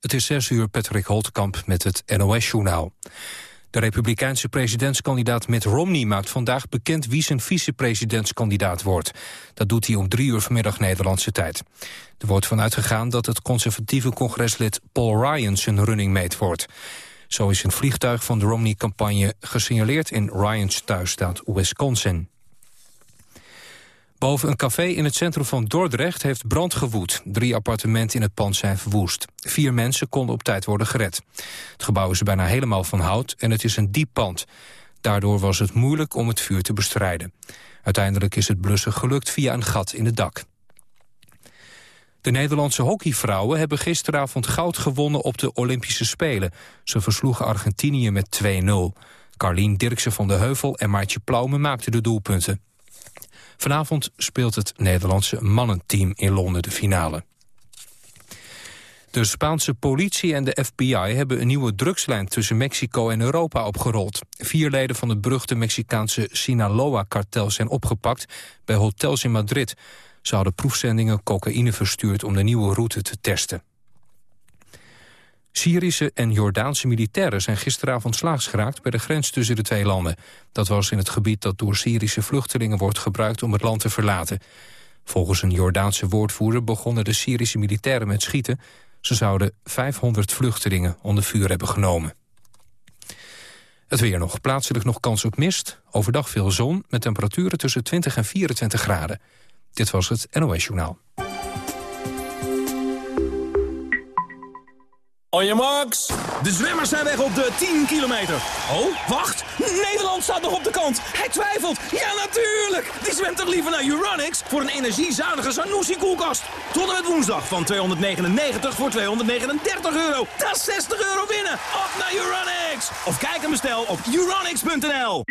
Het is zes uur, Patrick Holtkamp met het NOS-journaal. De republikeinse presidentskandidaat Mitt Romney maakt vandaag bekend wie zijn vicepresidentskandidaat wordt. Dat doet hij om drie uur vanmiddag Nederlandse tijd. Er wordt vanuit gegaan dat het conservatieve congreslid Paul Ryan zijn running mate wordt. Zo is een vliegtuig van de Romney-campagne gesignaleerd in Ryans thuisstaat Wisconsin. Boven een café in het centrum van Dordrecht heeft brand gewoed. Drie appartementen in het pand zijn verwoest. Vier mensen konden op tijd worden gered. Het gebouw is bijna helemaal van hout en het is een diep pand. Daardoor was het moeilijk om het vuur te bestrijden. Uiteindelijk is het blussen gelukt via een gat in het dak. De Nederlandse hockeyvrouwen hebben gisteravond goud gewonnen op de Olympische Spelen. Ze versloegen Argentinië met 2-0. Carlien Dirksen van de Heuvel en Maartje Plaume maakten de doelpunten. Vanavond speelt het Nederlandse mannenteam in Londen de finale. De Spaanse politie en de FBI hebben een nieuwe drugslijn tussen Mexico en Europa opgerold. Vier leden van het beruchte Mexicaanse Sinaloa-kartel zijn opgepakt bij hotels in Madrid. Ze hadden proefzendingen cocaïne verstuurd om de nieuwe route te testen. Syrische en Jordaanse militairen zijn gisteravond slaags geraakt bij de grens tussen de twee landen. Dat was in het gebied dat door Syrische vluchtelingen wordt gebruikt om het land te verlaten. Volgens een Jordaanse woordvoerder begonnen de Syrische militairen met schieten. Ze zouden 500 vluchtelingen onder vuur hebben genomen. Het weer nog. Plaatselijk nog kans op mist. Overdag veel zon met temperaturen tussen 20 en 24 graden. Dit was het NOS Journaal. On your marks. De zwemmers zijn weg op de 10 kilometer. Oh, wacht. Nederland staat nog op de kant. Hij twijfelt. Ja, natuurlijk. Die zwemt toch liever naar Uranix voor een energiezuinige Sanusi-koelkast. Tot en met woensdag van 299 voor 239 euro. Dat is 60 euro winnen. Op naar Uranix. Of kijk en bestel op uranix.nl.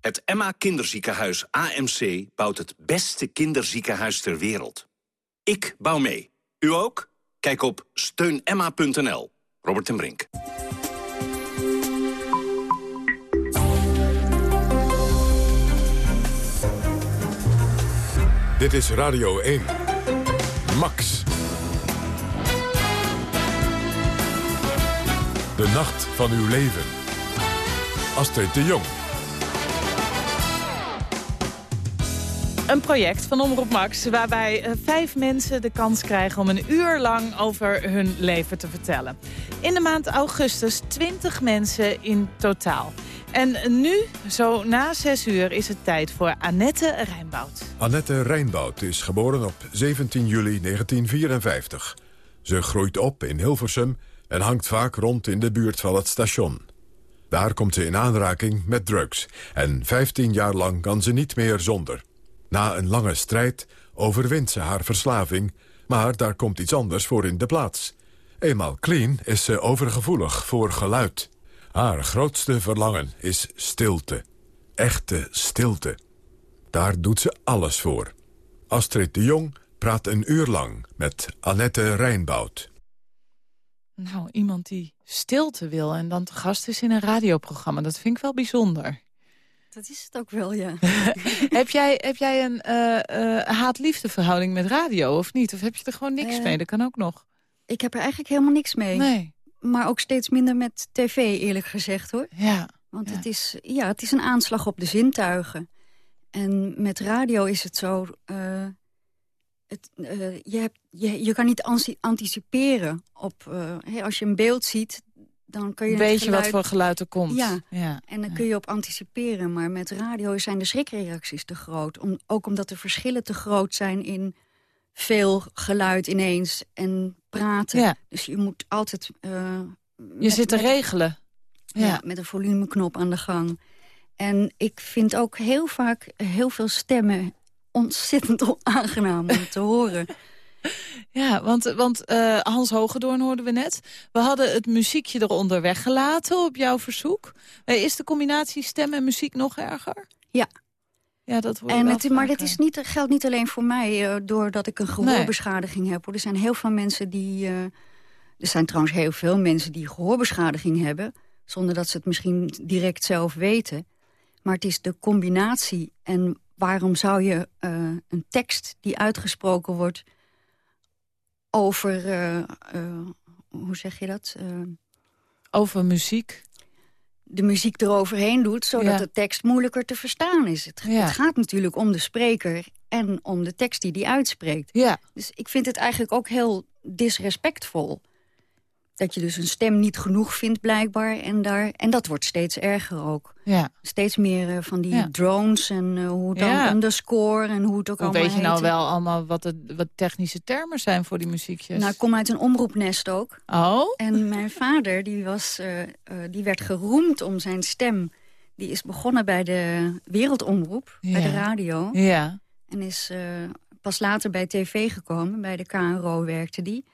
Het Emma Kinderziekenhuis AMC bouwt het beste kinderziekenhuis ter wereld. Ik bouw mee. U ook? Kijk op steunemma.nl. Robert en Brink. Dit is Radio 1. Max. De nacht van uw leven. Astrid de Jong. Een project van Omroep Max waarbij eh, vijf mensen de kans krijgen om een uur lang over hun leven te vertellen. In de maand augustus 20 mensen in totaal. En nu, zo na zes uur, is het tijd voor Annette Rijnboud. Annette Rijnboud is geboren op 17 juli 1954. Ze groeit op in Hilversum en hangt vaak rond in de buurt van het station. Daar komt ze in aanraking met drugs. En 15 jaar lang kan ze niet meer zonder. Na een lange strijd overwint ze haar verslaving... maar daar komt iets anders voor in de plaats. Eenmaal clean is ze overgevoelig voor geluid. Haar grootste verlangen is stilte. Echte stilte. Daar doet ze alles voor. Astrid de Jong praat een uur lang met Annette Rijnboud. Nou, iemand die stilte wil en dan te gast is in een radioprogramma. Dat vind ik wel bijzonder. Dat is het ook wel, ja. heb, jij, heb jij een uh, uh, haat-liefde verhouding met radio of niet? Of heb je er gewoon niks uh, mee? Dat kan ook nog. Ik heb er eigenlijk helemaal niks mee. Nee. Maar ook steeds minder met tv, eerlijk gezegd, hoor. Ja. Want ja. Het, is, ja, het is een aanslag op de zintuigen. En met radio is het zo... Het, je, hebt, je, je kan niet anticiperen op... Hey, als je een beeld ziet, dan kun je Weet je geluid... wat voor geluid er komt. Ja, ja. en dan kun je op anticiperen. Maar met radio zijn de schrikreacties te groot. Om, ook omdat de verschillen te groot zijn in veel geluid ineens en praten. Ja. Dus je moet altijd... Uh, je met, zit te met, regelen. Ja. ja, met een volumeknop aan de gang. En ik vind ook heel vaak heel veel stemmen ontzettend onaangenaam om te horen. Ja, want, want uh, Hans Hogedoorn hoorden we net. We hadden het muziekje eronder weggelaten op jouw verzoek. Uh, is de combinatie stem en muziek nog erger? Ja. Ja, dat en het, maar dat is niet, geldt niet alleen voor mij, uh, doordat ik een gehoorbeschadiging nee. heb. Hoor. Er zijn heel veel mensen die... er zijn trouwens heel veel mensen die gehoorbeschadiging hebben... zonder dat ze het misschien direct zelf weten. Maar het is de combinatie. En waarom zou je een tekst die uitgesproken wordt over uh, uh, hoe zeg je dat? Over muziek? De muziek eroverheen doet, zodat de tekst moeilijker te verstaan is. Het, het, gaat natuurlijk om de spreker en om de tekst die die uitspreekt. Ja. Dus ik vind het eigenlijk ook heel disrespectvol dat je dus een stem niet genoeg vindt blijkbaar. En, daar, en dat wordt steeds erger ook. Ja. Steeds meer uh, van die drones en uh, hoe dan ja. underscore en hoe het ook hoe allemaal weet je nou heet. wel allemaal wat, het, wat technische termen zijn voor die muziekjes? Nou, ik kom uit een omroepnest ook. Oh? En mijn vader, die, was, uh, die werd geroemd om zijn stem. Die is begonnen bij de Wereldomroep, ja. bij de radio. Ja. En is pas later bij tv gekomen, bij de KRO werkte die.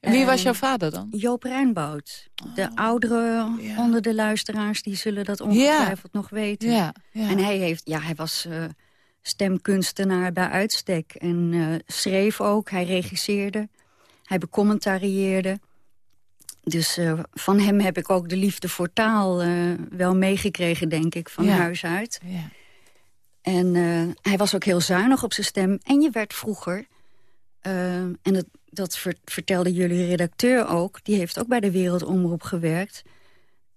En wie was jouw vader dan? Joop Rijnboud. De oh, ouderen ja. onder de luisteraars, die zullen dat ongetwijfeld ja. nog weten. Ja. En hij, heeft, ja, hij was uh, stemkunstenaar bij uitstek. En uh, schreef ook, hij regisseerde. Hij becommentarieerde. Dus uh, van hem heb ik ook de liefde voor taal wel meegekregen, denk ik, van huis uit. En hij was ook heel zuinig op zijn stem. En je werd vroeger... en het, dat vertelde jullie redacteur ook. Die heeft ook bij de Wereldomroep gewerkt.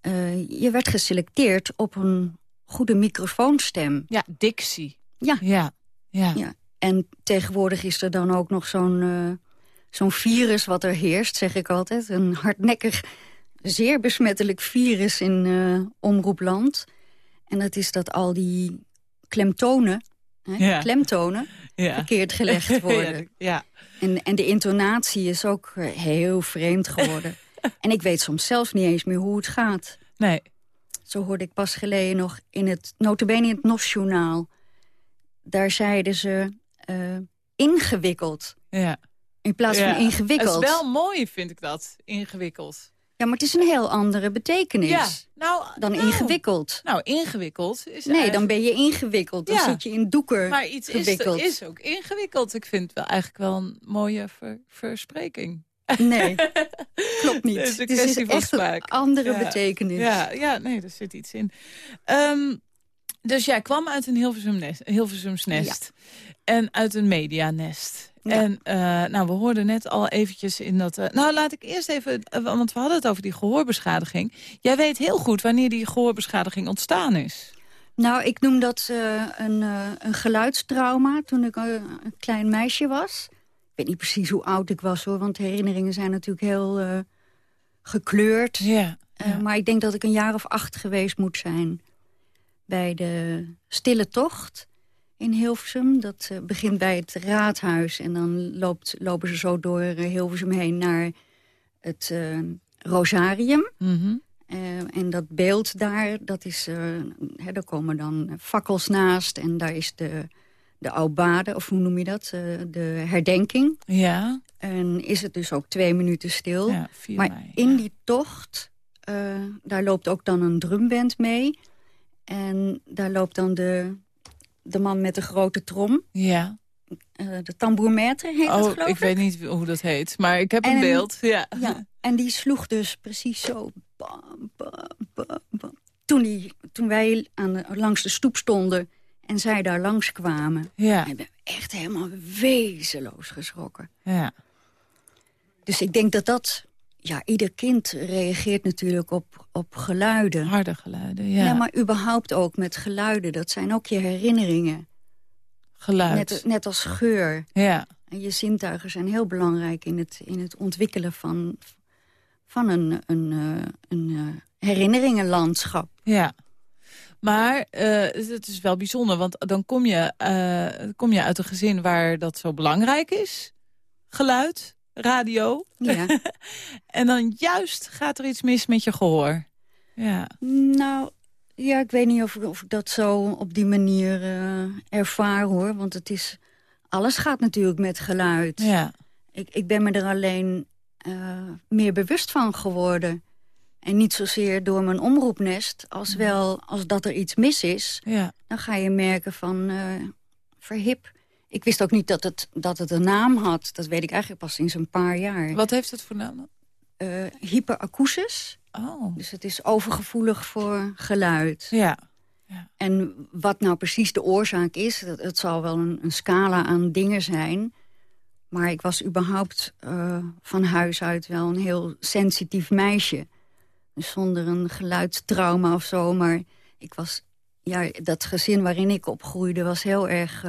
Uh, je werd geselecteerd op een goede microfoonstem. Ja, dictie. Ja. Ja. ja. ja. En tegenwoordig is er dan ook nog zo'n uh, zo'n virus wat er heerst, zeg ik altijd. Een hardnekkig, zeer besmettelijk virus in uh, omroepland. En dat is dat al die klemtonen, hè, ja. klemtonen ja. verkeerd gelegd worden. ja. En, en de intonatie is ook heel vreemd geworden. en ik weet soms zelfs niet eens meer hoe het gaat. Nee. Zo hoorde ik pas geleden nog in het, notabene in het NOS-journaal. Daar zeiden ze uh, ingewikkeld. Ja. In plaats van ingewikkeld. Het is wel mooi, vind ik dat, ingewikkeld. Ja, maar het is een heel andere betekenis ja, nou, dan nou, ingewikkeld. Nou, ingewikkeld is Nee, dan ben je ingewikkeld. Dan ja. zit je in doeker Maar iets gewikkeld. is, is ook ingewikkeld. Ik vind het wel eigenlijk wel een mooie ver, verspreking. Nee, klopt niet. Het is, echt een andere ja. betekenis. Ja, ja, nee, er zit iets in. Um, dus jij kwam uit een Hilversum nest, Hilversums nest. En uit een medianest. Ja. En uh, nou, we hoorden net al eventjes in dat... Uh, nou, laat ik eerst even... Uh, want we hadden het over die gehoorbeschadiging. Jij weet heel goed wanneer die gehoorbeschadiging ontstaan is. Nou, ik noem dat een, een geluidstrauma toen ik een klein meisje was. Ik weet niet precies hoe oud ik was, hoor. Want herinneringen zijn natuurlijk heel gekleurd. Ja, ja. maar ik denk dat ik een jaar of acht geweest moet zijn. Bij de Stille Tocht in Hilversum. Dat uh, begint bij het raadhuis en dan loopt, lopen ze zo door uh, Hilversum heen naar het uh, Rosarium. Mm -hmm. en dat beeld daar, dat is, hè, daar komen dan fakkels naast en daar is de, de aubade, of hoe noem je dat, de herdenking. Ja. En is het dus ook twee minuten stil. Ja, maar mei, in ja. die tocht, daar loopt ook dan een drumband mee... En daar loopt dan de, de man met de grote trom. Ja. Uh, de tambourmetre heet oh, dat, geloof ik. ik weet niet hoe dat heet, maar ik heb en, een beeld. Ja. ja. En die sloeg dus precies zo... Bam, bam, bam. Toen, die, toen wij aan de, langs de stoep stonden en zij daar langs kwamen... Ja. hebben we echt helemaal wezenloos geschrokken. Ja. Dus ik denk dat dat ja, ieder kind reageert natuurlijk op, op geluiden. Harde geluiden, ja. ja. maar überhaupt ook met geluiden. Dat zijn ook je herinneringen. Geluid. Net, net als geur. Ja. En je zintuigen zijn heel belangrijk in het, in het ontwikkelen van, van een, een, een, een herinneringenlandschap. Ja. Maar uh, het is wel bijzonder, want dan kom je, uh, kom je uit een gezin waar dat zo belangrijk is. Geluid, radio. Ja. en dan juist gaat er iets mis met je gehoor. Ja. Nou, ja, ik weet niet of, of ik dat zo op die manier uh, ervaar, hoor. Want het is... Alles gaat natuurlijk met geluid. Ja. Ik, ik ben me er alleen uh, meer bewust van geworden. En niet zozeer door mijn omroepnest, als wel als dat er iets mis is. Ja. Dan ga je merken van, uh, verhip. Ik wist ook niet dat het, dat het een naam had. Dat weet ik eigenlijk pas sinds een paar jaar. Wat heeft het voor naam? Uh, hyperacusis. Oh. Dus het is overgevoelig voor geluid. Ja. ja. En wat nou precies de oorzaak is, dat, het zal wel een, een scala aan dingen zijn. Maar ik was überhaupt van huis uit wel een heel sensitief meisje. Dus zonder een geluidstrauma of zo. Maar ik was, ja, dat gezin waarin ik opgroeide was heel erg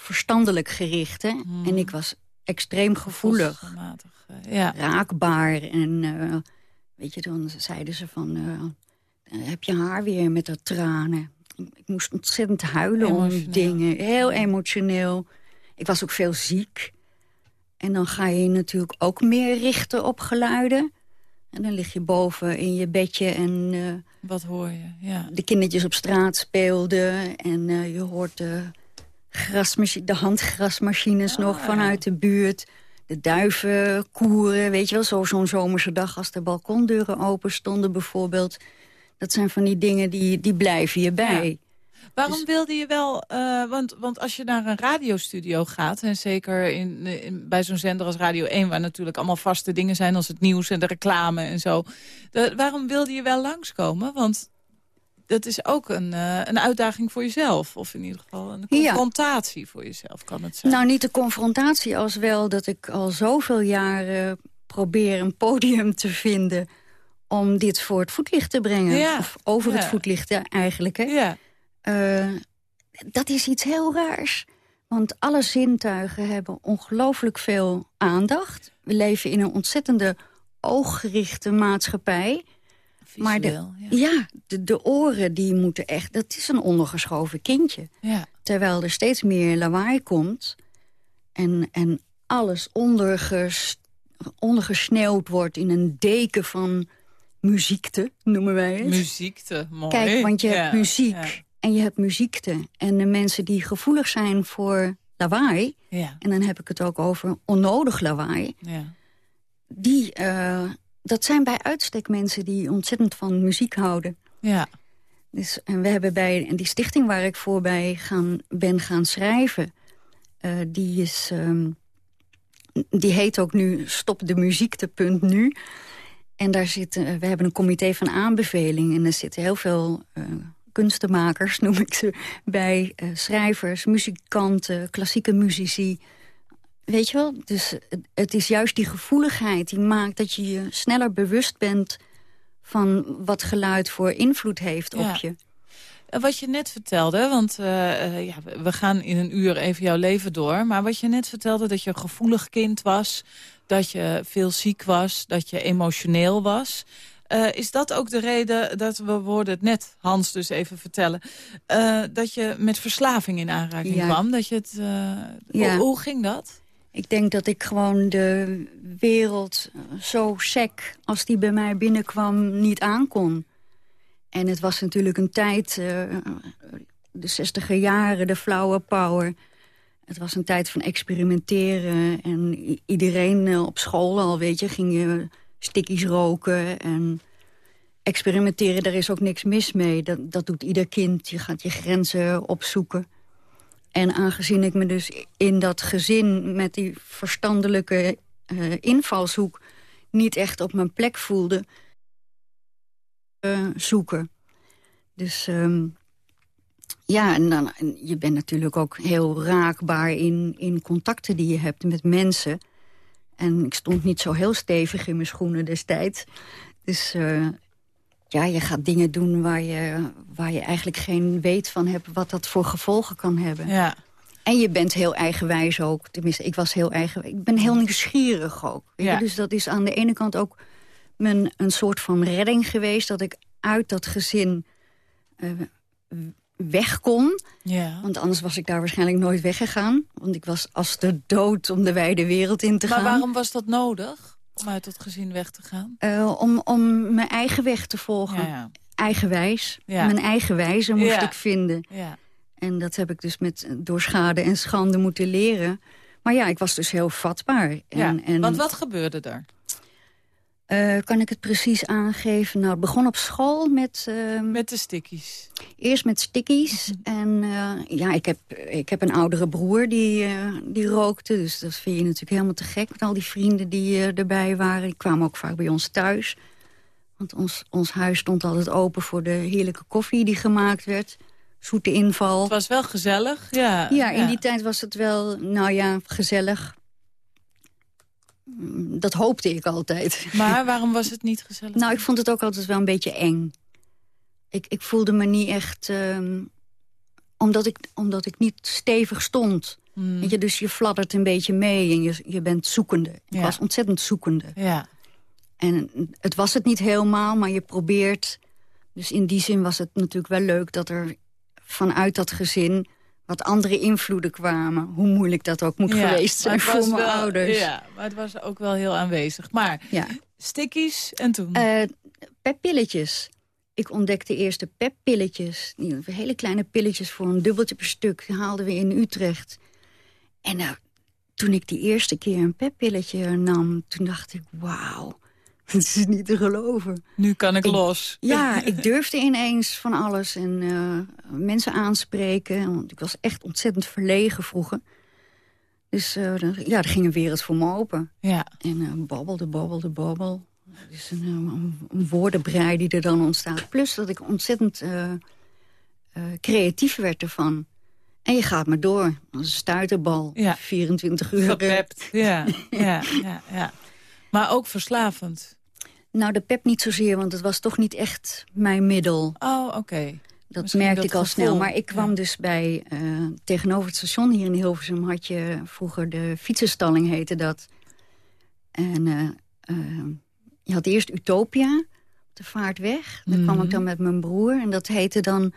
verstandelijk gericht. Hè? Hmm. En ik was extreem gevoelig. ja. Raakbaar. En weet je, dan zeiden ze van... heb je haar weer met dat tranen? ik moest ontzettend huilen om dingen. Heel emotioneel. Ik was ook veel ziek. En dan ga je natuurlijk ook meer richten op geluiden. En dan lig je boven in je bedje en... Uh, Wat hoor je, ja. De kindertjes op straat speelden. En uh, je hoort de, de handgrasmachines nog ah, vanuit de buurt. De duiven koeren, weet je wel. Zo'n zomerse dag als de balkondeuren open stonden bijvoorbeeld. Dat zijn van die dingen die, die blijven je bij. Waarom dus- wilde je wel... Uh, want, want als je naar een radiostudio gaat... en zeker in, in bij zo'n zender als Radio 1... waar natuurlijk allemaal vaste dingen zijn... als het nieuws en de reclame en zo. waarom wilde je wel langskomen? Want dat is ook een, uh, een uitdaging voor jezelf. Of in ieder geval een confrontatie voor jezelf kan het zijn. Nou, niet de confrontatie als wel dat ik al zoveel jaren probeer een podium te vinden om dit voor het voetlicht te brengen. Of over het voetlicht eigenlijk. Hè? Ja. Uh, dat is iets heel raars. Want alle zintuigen hebben ongelooflijk veel aandacht. We leven in een ontzettende ooggerichte maatschappij. Maar de, ja, ja de, de, oren die moeten echt... Dat is een ondergeschoven kindje. Ja. Terwijl er steeds meer lawaai komt... en, en alles onderges, ondergesneeuwd wordt in een deken van muziekte, noemen wij het. Muziekte, mooi. Kijk, want je hebt muziek en je hebt muziekte. En de mensen die gevoelig zijn voor lawaai... Ja. en dan heb ik het ook over onnodig lawaai... Ja. Die, uh, dat zijn bij uitstek mensen die ontzettend van muziek houden. Ja. Dus, en we hebben bij die stichting waar ik voor bij gaan, ben gaan schrijven... Uh, die, is, um, die heet ook nu Stop de Muziekte.nu... En daar zit, we hebben een comité van aanbeveling. En er zitten heel veel uh, kunstenmakers, noem ik ze, bij. Schrijvers, muzikanten, klassieke muzici. Weet je wel? Dus het is juist die gevoeligheid die maakt dat je je sneller bewust bent... van wat geluid voor invloed heeft op je. Wat je net vertelde, want uh, ja, we gaan in een uur even jouw leven door... maar wat je net vertelde, dat je een gevoelig kind was dat je veel ziek was, dat je emotioneel was. Uh, is dat ook de reden dat we worden het net, Hans dus even vertellen... Uh, dat je met verslaving in aanraking kwam? Dat je het, ja. hoe, hoe, ging dat? Ik denk dat ik gewoon de wereld zo sec als die bij mij binnenkwam niet aankon. En het was natuurlijk een tijd, de zestiger jaren, de flower power... Het was een tijd van experimenteren. En iedereen eh, op school al, weet je, ging je stickies roken. En experimenteren, daar is ook niks mis mee. Dat, dat doet ieder kind. Je gaat je grenzen opzoeken. En aangezien ik me dus in dat gezin met die verstandelijke uh, invalshoek... niet echt op mijn plek voelde, uh, zoeken. Dus um, ja, en, dan, je bent natuurlijk ook heel raakbaar in, in contacten die je hebt met mensen. En ik stond niet zo heel stevig in mijn schoenen destijds. Dus uh, ja, je gaat dingen doen waar je, waar je eigenlijk geen weet van hebt... wat dat voor gevolgen kan hebben. Ja. En je bent heel eigenwijs ook. Tenminste, ik was heel eigen. Ik ben heel nieuwsgierig ook. Ja. Dus dat is aan de ene kant ook mijn, een soort van redding geweest... dat ik uit dat gezin... Uh, weg kon. Ja. Want anders was ik daar waarschijnlijk nooit weggegaan. Want ik was als de dood om de wijde wereld in te gaan. Maar waarom was dat nodig? Om uit dat gezin weg te gaan? Uh, om, om mijn eigen weg te volgen. Ja, Eigenwijs. Mijn eigen wijze moest ik vinden. En dat heb ik dus met, door schade en schande moeten leren. Maar ja, ik was dus heel vatbaar. En, en... Want wat gebeurde er? Uh, kan ik het precies aangeven? Nou, het begon op school met... Uh, met de stickies? Eerst met stickies. Mhm. En uh, ja, ik heb, ik heb een oudere broer die, die rookte. Dus dat vind je natuurlijk helemaal te gek met al die vrienden die erbij waren. Die kwamen ook vaak bij ons thuis. Want ons, ons huis stond altijd open voor de heerlijke koffie die gemaakt werd. Zoete inval. Het was wel gezellig, ja. Ja, in die tijd was het wel, nou ja, gezellig. Dat hoopte ik altijd. Maar waarom was het niet gezellig? nou, ik vond het ook altijd wel een beetje eng. Ik, ik voelde me niet echt... ehm, omdat, ik, omdat ik niet stevig stond. Weet je, dus je fladdert een beetje mee en je, je bent zoekende. Ik Ja. was ontzettend zoekende. Ja. En het was het niet helemaal, maar je probeert... Dus in die zin was het natuurlijk wel leuk dat er vanuit dat gezin... wat andere invloeden kwamen. Hoe moeilijk dat ook moet Ja, geweest zijn voor mijn wel- ouders. Ja, maar het was ook wel heel aanwezig. Maar Ja. stickies en toen? Eh, peppilletjes. Ik ontdekte eerst de peppilletjes. Hele kleine pilletjes voor een dubbeltje per stuk. Die haalden we in Utrecht. En nou, toen ik die eerste keer een peppilletje nam... toen dacht ik, wauw, het is niet te geloven. nu kan ik, ik- los. Ja, ik durfde ineens van alles en eh, mensen aanspreken. Want ik was echt ontzettend verlegen vroeger. Dus er- ja, er ging een wereld voor me open. Ja. En uh, babbelde, babbelde, babbel. Dus een, een, een woordenbrei die er dan ontstaat. Plus dat ik ontzettend creatief werd ervan. En je gaat maar door. Als een stuiterbal. Ja. 24 uur. Gepept. Ja, ja, ja, ja. Maar ook verslavend. Nou, de pep niet zozeer, want het was toch niet echt mijn middel. Oh, oké. Dat Misschien merkte dat ik al gevoel, snel. Maar ik kwam ja. dus bij... eh, tegenover het station hier in Hilversum had je vroeger de fietsenstalling heette dat. En eh, eh, je had eerst Utopia op de vaartweg. Daar kwam ik dan met mijn broer. En dat heette dan...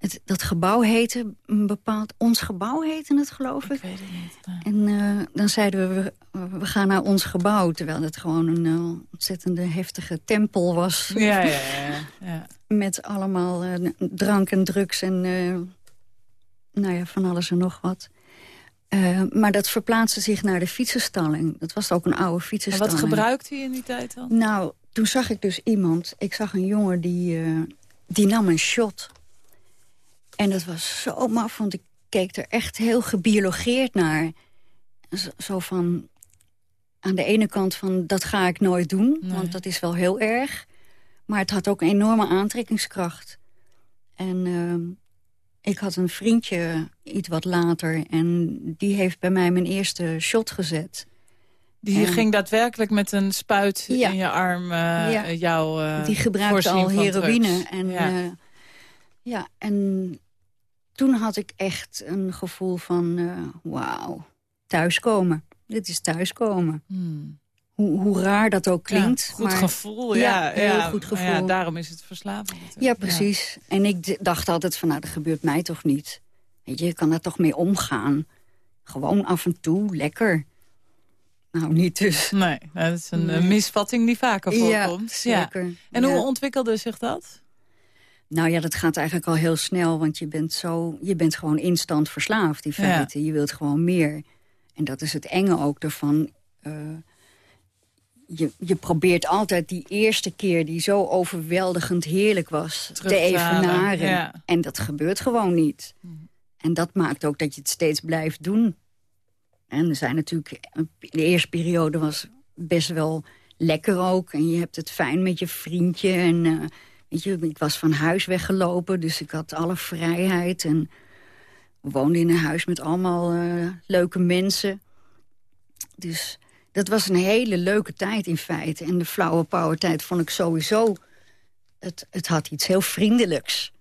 Het, dat gebouw heette een bepaald... Ons gebouw heette het, geloof ik. Ik weet het niet. nee. En eh, dan zeiden we, we, we gaan naar ons gebouw. Terwijl het gewoon een eh, ontzettende heftige tempel was. Ja, ja, ja. ja. Met allemaal eh, drank en drugs en nou ja, van alles en nog wat. Maar dat verplaatste zich naar de fietsenstalling. Dat was ook een oude En fietsenstalling. wat gebruikte je in die tijd dan? Nou, toen zag ik dus iemand. Ik zag een jongen die, die nam een shot. En dat was zo maf, want ik keek er echt heel gebiologeerd naar. Zo, van, aan de ene kant van, dat ga ik nooit doen. Nee. Want dat is wel heel erg. Maar het had ook een enorme aantrekkingskracht. En ehm, ik had een vriendje iets wat later. En die heeft bij mij mijn eerste shot gezet. Die En- ging daadwerkelijk met een spuit Ja. in je arm uh, Ja. jou uh, die gebruikte al heroïne. En, ja. ja. ja, en toen had ik echt een gevoel van... Uh, wauw, thuiskomen. Dit is thuiskomen. Hmm. Hoe, hoe, raar dat ook klinkt. Ja, goed maar, gevoel, ja. Ja, heel goed gevoel. Ja, daarom is het verslavend. Ja, precies. En ik dacht altijd van, nou, dat gebeurt mij toch niet. Weet je, kan daar toch mee omgaan. Gewoon af en toe, lekker. Nou, niet dus. Nee, dat is een nee. misvatting die vaker voorkomt. Ja, zeker. En hoe ontwikkelde zich dat? Nou ja, dat gaat eigenlijk al heel snel, want je bent, zo, je bent gewoon instant verslaafd in feite. Ja. Je wilt gewoon meer. En dat is het enge ook ervan. Uh, je, je probeert altijd die eerste keer die zo overweldigend heerlijk was... te evenaren. Ja. En dat gebeurt gewoon niet. Hmm. En dat maakt ook dat je het steeds blijft doen. En er zijn natuurlijk... De eerste periode was best wel lekker ook. En je hebt het fijn met je vriendje. En uh, weet je, ik was van huis weggelopen, dus ik had alle vrijheid. En we woonden in een huis met allemaal uh, leuke mensen. Dus dat was een hele leuke tijd in feite. En de flauwe power tijd vond ik sowieso... Het, het had iets heel vriendelijks.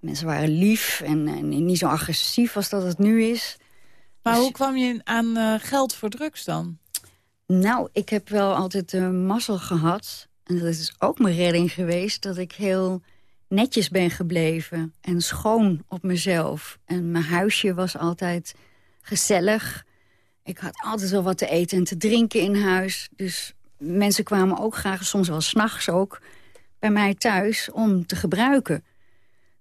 Mensen waren lief en, en niet zo agressief als dat het nu is. Maar dus, hoe kwam je aan uh, geld voor drugs dan? Nou, ik heb wel altijd de uh, mazzel gehad. En dat is ook mijn redding geweest. Dat ik heel netjes ben gebleven. En schoon op mezelf. En mijn huisje was altijd gezellig. Ik had altijd wel wat te eten en te drinken in huis. Dus mensen kwamen ook graag, soms wel s'nachts ook... bij mij thuis om te gebruiken.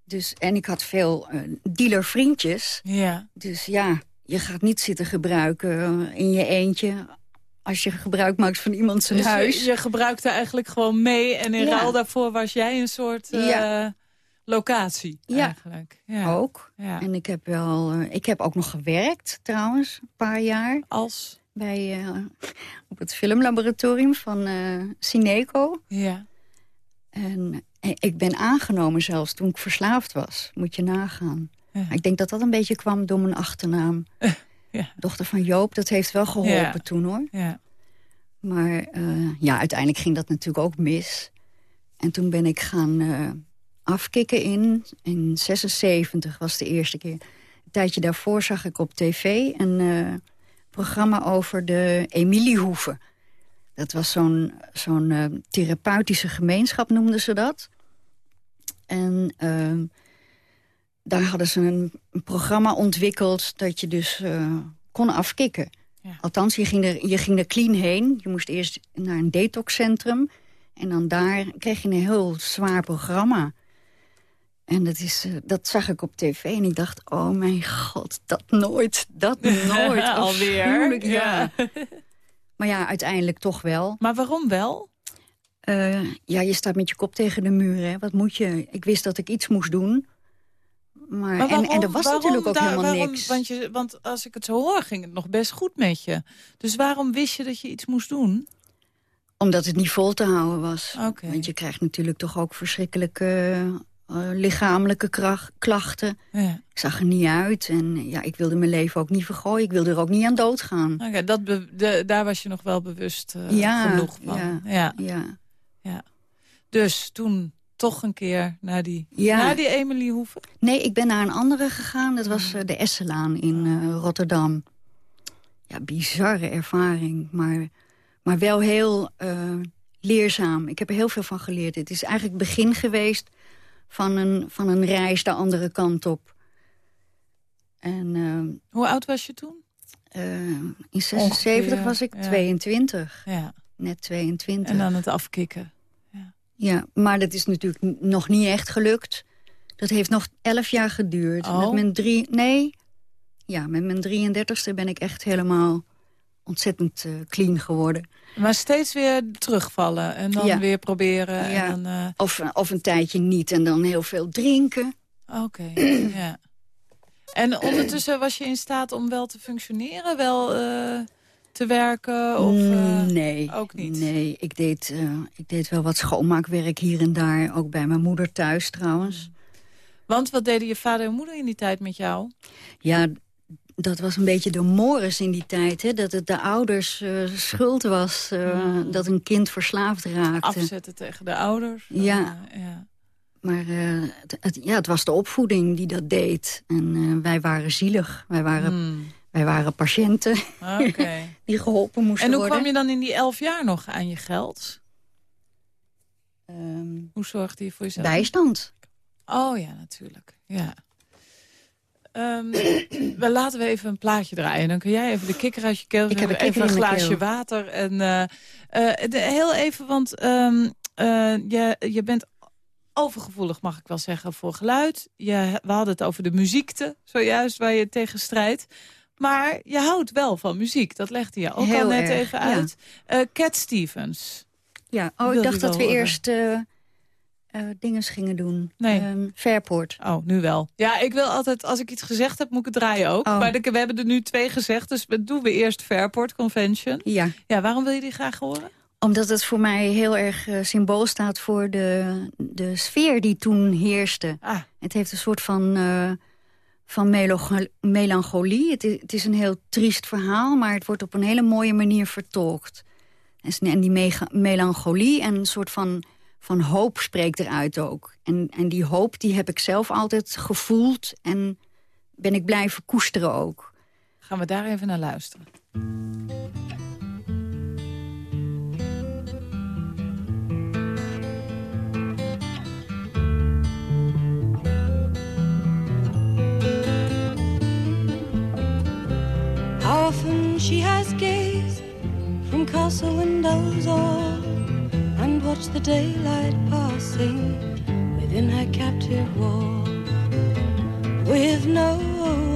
Dus, en ik had veel uh, dealervriendjes. Ja. Dus ja, je gaat niet zitten gebruiken in je eentje... als je gebruik maakt van iemand zijn dus huis. Je, je gebruikte eigenlijk gewoon mee... en in ja. ruil daarvoor was jij een soort uh, ja. locatie ja. eigenlijk. Ja, ook. Ja. En ik heb, wel, uh, ik heb ook nog gewerkt trouwens, een paar jaar. Als? Bij, uh, op het filmlaboratorium van Cineco. Ja. En ik ben aangenomen zelfs toen ik verslaafd was. Moet je nagaan. Ik denk dat dat een beetje kwam door mijn achternaam. ja. Dochter van Joop, dat heeft wel geholpen ja. toen hoor. Ja. Maar ja, uiteindelijk ging dat natuurlijk ook mis. En toen ben ik gaan afkicken in. In 76 was de eerste keer. Een tijdje daarvoor zag ik op tv een programma over de Emiliehoeve. Dat was zo'n zo'n therapeutische gemeenschap, noemden ze dat. En uh, daar hadden ze een, een, programma ontwikkeld dat je dus uh, kon afkicken. Ja. Althans, je ging, er, je ging er clean heen. Je moest eerst naar een detoxcentrum. En dan daar kreeg je een heel zwaar programma. En dat, is, uh, dat zag ik op tv en ik dacht, oh mijn god, dat nooit, dat nooit. Alweer, ja. maar ja, uiteindelijk toch wel. Maar waarom wel? Uh, ja, je staat met je kop tegen de muur. Hè. Wat moet je? Ik wist dat ik iets moest doen. Maar, en, en er was natuurlijk ook helemaal waarom, niks. Want, je, want als ik het zo hoor, ging het nog best goed met je. Dus waarom wist je dat je iets moest doen? Omdat het niet vol te houden was. Okay. Want je krijgt natuurlijk toch ook verschrikkelijke uh, lichamelijke kracht, klachten. Ja. Ik zag er niet uit en ja, ik wilde mijn leven ook niet vergooien. Ik wilde er ook niet aan doodgaan. Okay, dat de, daar was je nog wel bewust uh, ja, genoeg van. Ja. ja. ja. Dus toen toch een keer naar die, ja. naar die Emily Hoeven? Nee, ik ben naar een andere gegaan. Dat was uh, de Esselaan in uh, Rotterdam. Ja, bizarre ervaring, maar, maar wel heel uh, leerzaam. Ik heb er heel veel van geleerd. Het is eigenlijk het begin geweest van een, van een reis de andere kant op. En, Hoe oud was je toen? in 76 was ik ja. 22. Ja. Net 22. En dan het afkicken. Ja, maar dat is natuurlijk nog niet echt gelukt. Dat heeft nog elf jaar geduurd. Oh. Met mijn drie... Nee, ja, met mijn 33ste ben ik echt helemaal ontzettend uh, clean geworden. Maar steeds weer terugvallen en dan ja. weer proberen. Ja. En dan, uh... of, of een tijdje niet en dan heel veel drinken. Oké, okay. ja. En ondertussen was je in staat om wel te functioneren? Wel... Uh te werken? Of, uh, nee, ook niet? Nee, ik deed, uh, ik deed wel wat schoonmaakwerk hier en daar. Ook bij mijn moeder thuis trouwens. Want wat deden je vader en moeder in die tijd met jou? Ja, dat was een beetje de mores in die tijd. Hè? Dat het de ouders uh, schuld was mm. dat een kind verslaafd raakte. Afzetten tegen de ouders? Ja. ja. Maar het, het, ja, het was de opvoeding die dat deed. En wij waren zielig. Wij waren... Mm. Wij waren patiënten okay. die geholpen moesten worden. En hoe worden. kwam je dan in die elf jaar nog aan je geld? Um, hoe zorgde je voor jezelf? Bijstand. Oh ja, natuurlijk. Ja. Um, we laten we even een plaatje draaien. Dan kun jij even de kikker uit je keel Ik heb een even een glaasje keel. water. En, uh, uh, de, heel even, want um, uh, je, je bent overgevoelig, mag ik wel zeggen, voor geluid. Je, we hadden het over de muziekte, zojuist, waar je tegen strijdt. Maar je houdt wel van muziek. Dat legde je ook Heel al net erg, even ja. uit. Uh, Cat Stevens. Ja, oh, Wil ik dacht dat we horen? eerst uh, uh, dinges gingen doen. Nee. Um, Fairport. Oh, nu wel. Ja, ik wil altijd, als ik iets gezegd heb, moet ik het draaien ook. Oh. Maar de, we hebben er nu twee gezegd, dus we doen we eerst Fairport Convention. Ja, Ja, waarom wil je die graag horen? omdat het voor mij heel erg uh, symbool staat voor de, de sfeer die toen heerste. Ah, Het heeft een soort van, uh, van melancho- melancholie. Het is, het is een heel triest verhaal, maar het wordt op een hele mooie manier vertolkt. En, die melancholie en een soort van, van hoop spreekt eruit ook. En, en die hoop die heb ik zelf altijd gevoeld en ben ik blijven koesteren ook. gaan we daar even naar luisteren. Often she has gazed from castle windows all and watched the daylight passing within her captive wall with no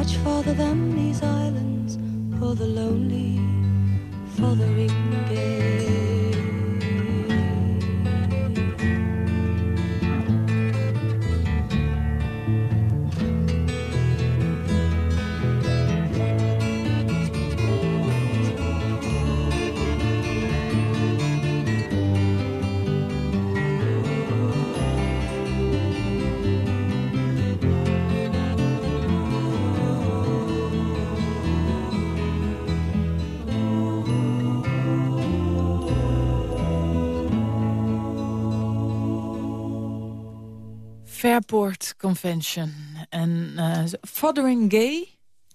much farther than these islands for the lonely, for the. Fairport Convention. En uh, Fathering Gay...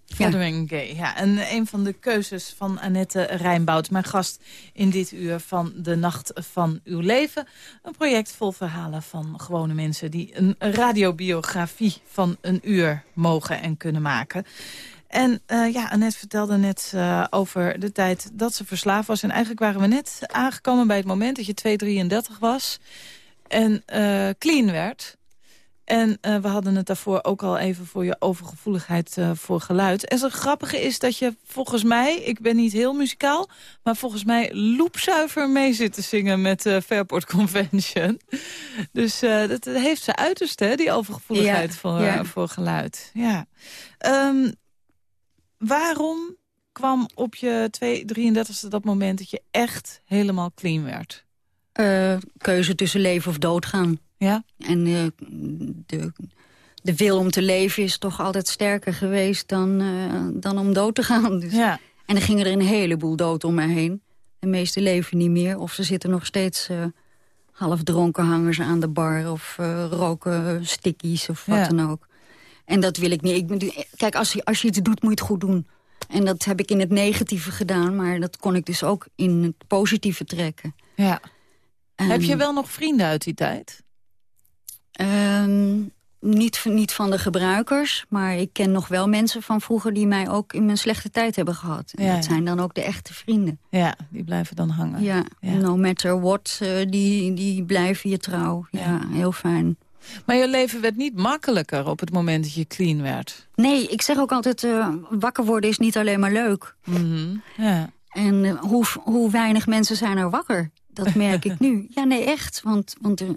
Fathering Gay, ja. En een van de keuzes van Annette Rijnboud. Mijn gast in dit uur van De Nacht van Uw Leven. Een project vol verhalen van gewone mensen... die een radiobiografie van een uur mogen en kunnen maken. En uh, ja, Annette vertelde net uh, over de tijd dat ze verslaafd was. En eigenlijk waren we net aangekomen bij het moment dat je 2,33 was... en uh, clean werd... En uh, we hadden het daarvoor ook al even voor je overgevoeligheid uh, voor geluid. En zo grappige is dat je volgens mij, ik ben niet heel muzikaal... maar volgens mij loepzuiver mee zit te zingen met de uh, Fairport Convention. Dus dat heeft ze uiterst, hè, die overgevoeligheid ja, voor, ja. voor geluid. Ja. Um, waarom kwam op je 33e dat moment dat je echt helemaal clean werd? keuze tussen leven of doodgaan. Ja? En uh, de, de wil om te leven is toch altijd sterker geweest dan, uh, dan om dood te gaan. Dus. Ja. En er gingen er een heleboel dood om mij heen. De meeste leven niet meer. Of ze zitten nog steeds uh, half dronken hangers aan de bar. Of roken stickies of wat Ja. dan ook. En dat wil ik niet. Ik, kijk, als je, als je iets doet, moet je het goed doen. En dat heb ik in het negatieve gedaan. Maar dat kon ik dus ook in het positieve trekken. Ja. En- Heb je wel nog vrienden uit die tijd? Ehm, niet, niet van de gebruikers, maar ik ken nog wel mensen van vroeger... die mij ook in mijn slechte tijd hebben gehad. En Ja, dat ja. zijn dan ook de echte vrienden. Ja, die blijven dan hangen. Ja, Ja. no matter what, eh, die, die blijven je trouw. Ja, heel fijn. Maar je leven werd niet makkelijker op het moment dat je clean werd. Nee, ik zeg ook altijd, eh, wakker worden is niet alleen maar leuk. Mhm. Ja. En eh, hoe, hoe weinig mensen zijn er wakker? Dat merk ik nu. Ja, nee, echt. Want, want de,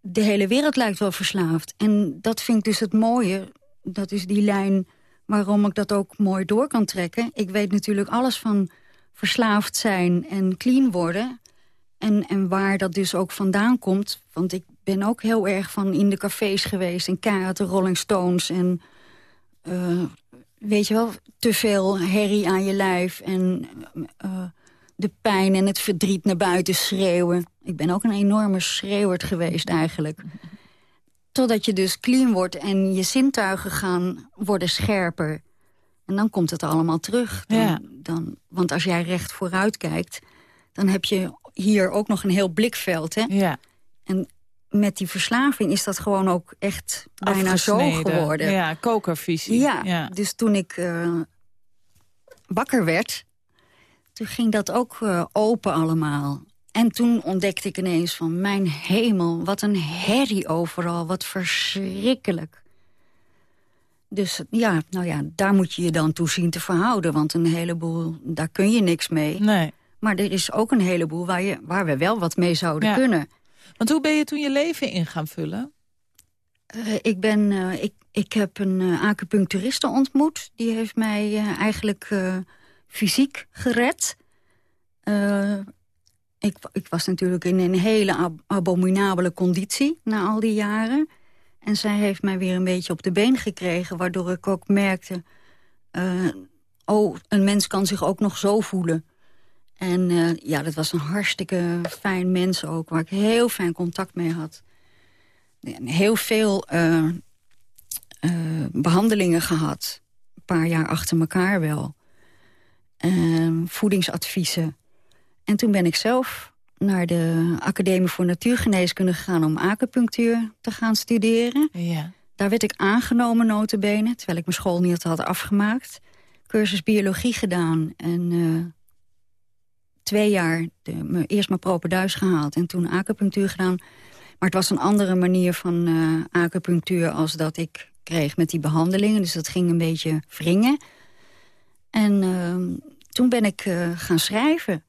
de hele wereld lijkt wel verslaafd. En dat vind ik dus het mooie. Dat is die lijn waarom ik dat ook mooi door kan trekken. Ik weet natuurlijk alles van verslaafd zijn en clean worden. En, en waar dat dus ook vandaan komt. Want ik ben ook heel erg van in de cafés geweest... en de Rolling Stones en... eh, weet je wel, te veel herrie aan je lijf... en eh, de pijn en het verdriet naar buiten schreeuwen. Ik ben ook een enorme schreeuwert geweest eigenlijk. Totdat je dus clean wordt en je zintuigen gaan worden scherper. En dan komt het allemaal terug. Dan, Ja. dan, want als jij recht vooruit kijkt... dan heb je hier ook nog een heel blikveld. Hè? Ja. En met die verslaving is dat gewoon ook echt bijna zo geworden. Ja, kokervisie. Ja, ja. dus toen ik eh, wakker werd... toen ging dat ook eh, open allemaal. En toen ontdekte ik ineens van... mijn hemel, wat een herrie overal, wat verschrikkelijk. Dus ja, nou ja, daar moet je je dan toe zien te verhouden. Want een heleboel, daar kun je niks mee. Nee. Maar er is ook een heleboel waar, je, waar we wel wat mee zouden Ja. kunnen. Want hoe ben je toen je leven in gaan vullen? Eh, ik, ben, eh, ik, ik heb een acupuncturiste ontmoet. Die heeft mij eigenlijk fysiek gered. Eh, ik, ik was natuurlijk in een hele ab- abominabele conditie na al die jaren. En zij heeft mij weer een beetje op de been gekregen... waardoor ik ook merkte... eh, oh, een mens kan zich ook nog zo voelen. En eh, ja, dat was een hartstikke fijn mens ook... waar ik heel fijn contact mee had. Heel veel eh, eh, behandelingen gehad. Een paar jaar achter elkaar wel. Ehm, voedingsadviezen. En toen ben ik zelf naar de Academie voor Natuurgeneeskunde gegaan... om acupunctuur te gaan studeren. Ja. Daar werd ik aangenomen notabene, terwijl ik mijn school niet had afgemaakt. Cursus biologie gedaan en eh, twee jaar de, me, eerst mijn propenduis gehaald... en toen acupunctuur gedaan. Maar het was een andere manier van eh, acupunctuur als dat ik kreeg met die behandelingen. Dus dat ging een beetje wringen. En eh, toen ben ik eh, gaan schrijven.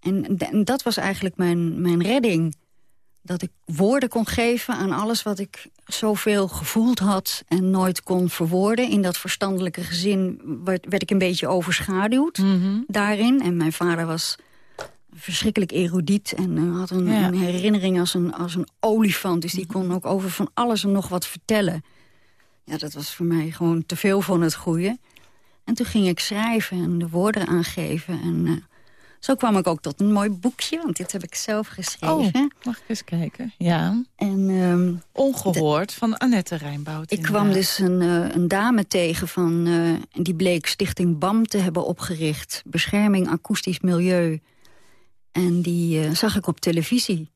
En, en dat was eigenlijk mijn, mijn redding dat ik woorden kon geven aan alles wat ik zoveel gevoeld had... en nooit kon verwoorden. In dat verstandelijke gezin werd, werd ik een beetje overschaduwd Mhm. daarin. En mijn vader was verschrikkelijk erudiet en eh, had een, Ja. een herinnering als een, als een olifant. Dus die kon ook over van alles en nog wat vertellen. Ja, dat was voor mij gewoon te veel van het goede. En toen ging ik schrijven en de woorden aangeven. En eh, zo kwam ik ook tot een mooi boekje, want dit heb ik zelf geschreven. Oh, mag ik eens kijken? Ja. En ehm, Ongehoord van Annette Rijnboud. ik kwam inderdaad. dus een, eh, een dame tegen van, eh, die bleek Stichting BAM te hebben opgericht. Bescherming Akoestisch Milieu. En die eh, zag ik op televisie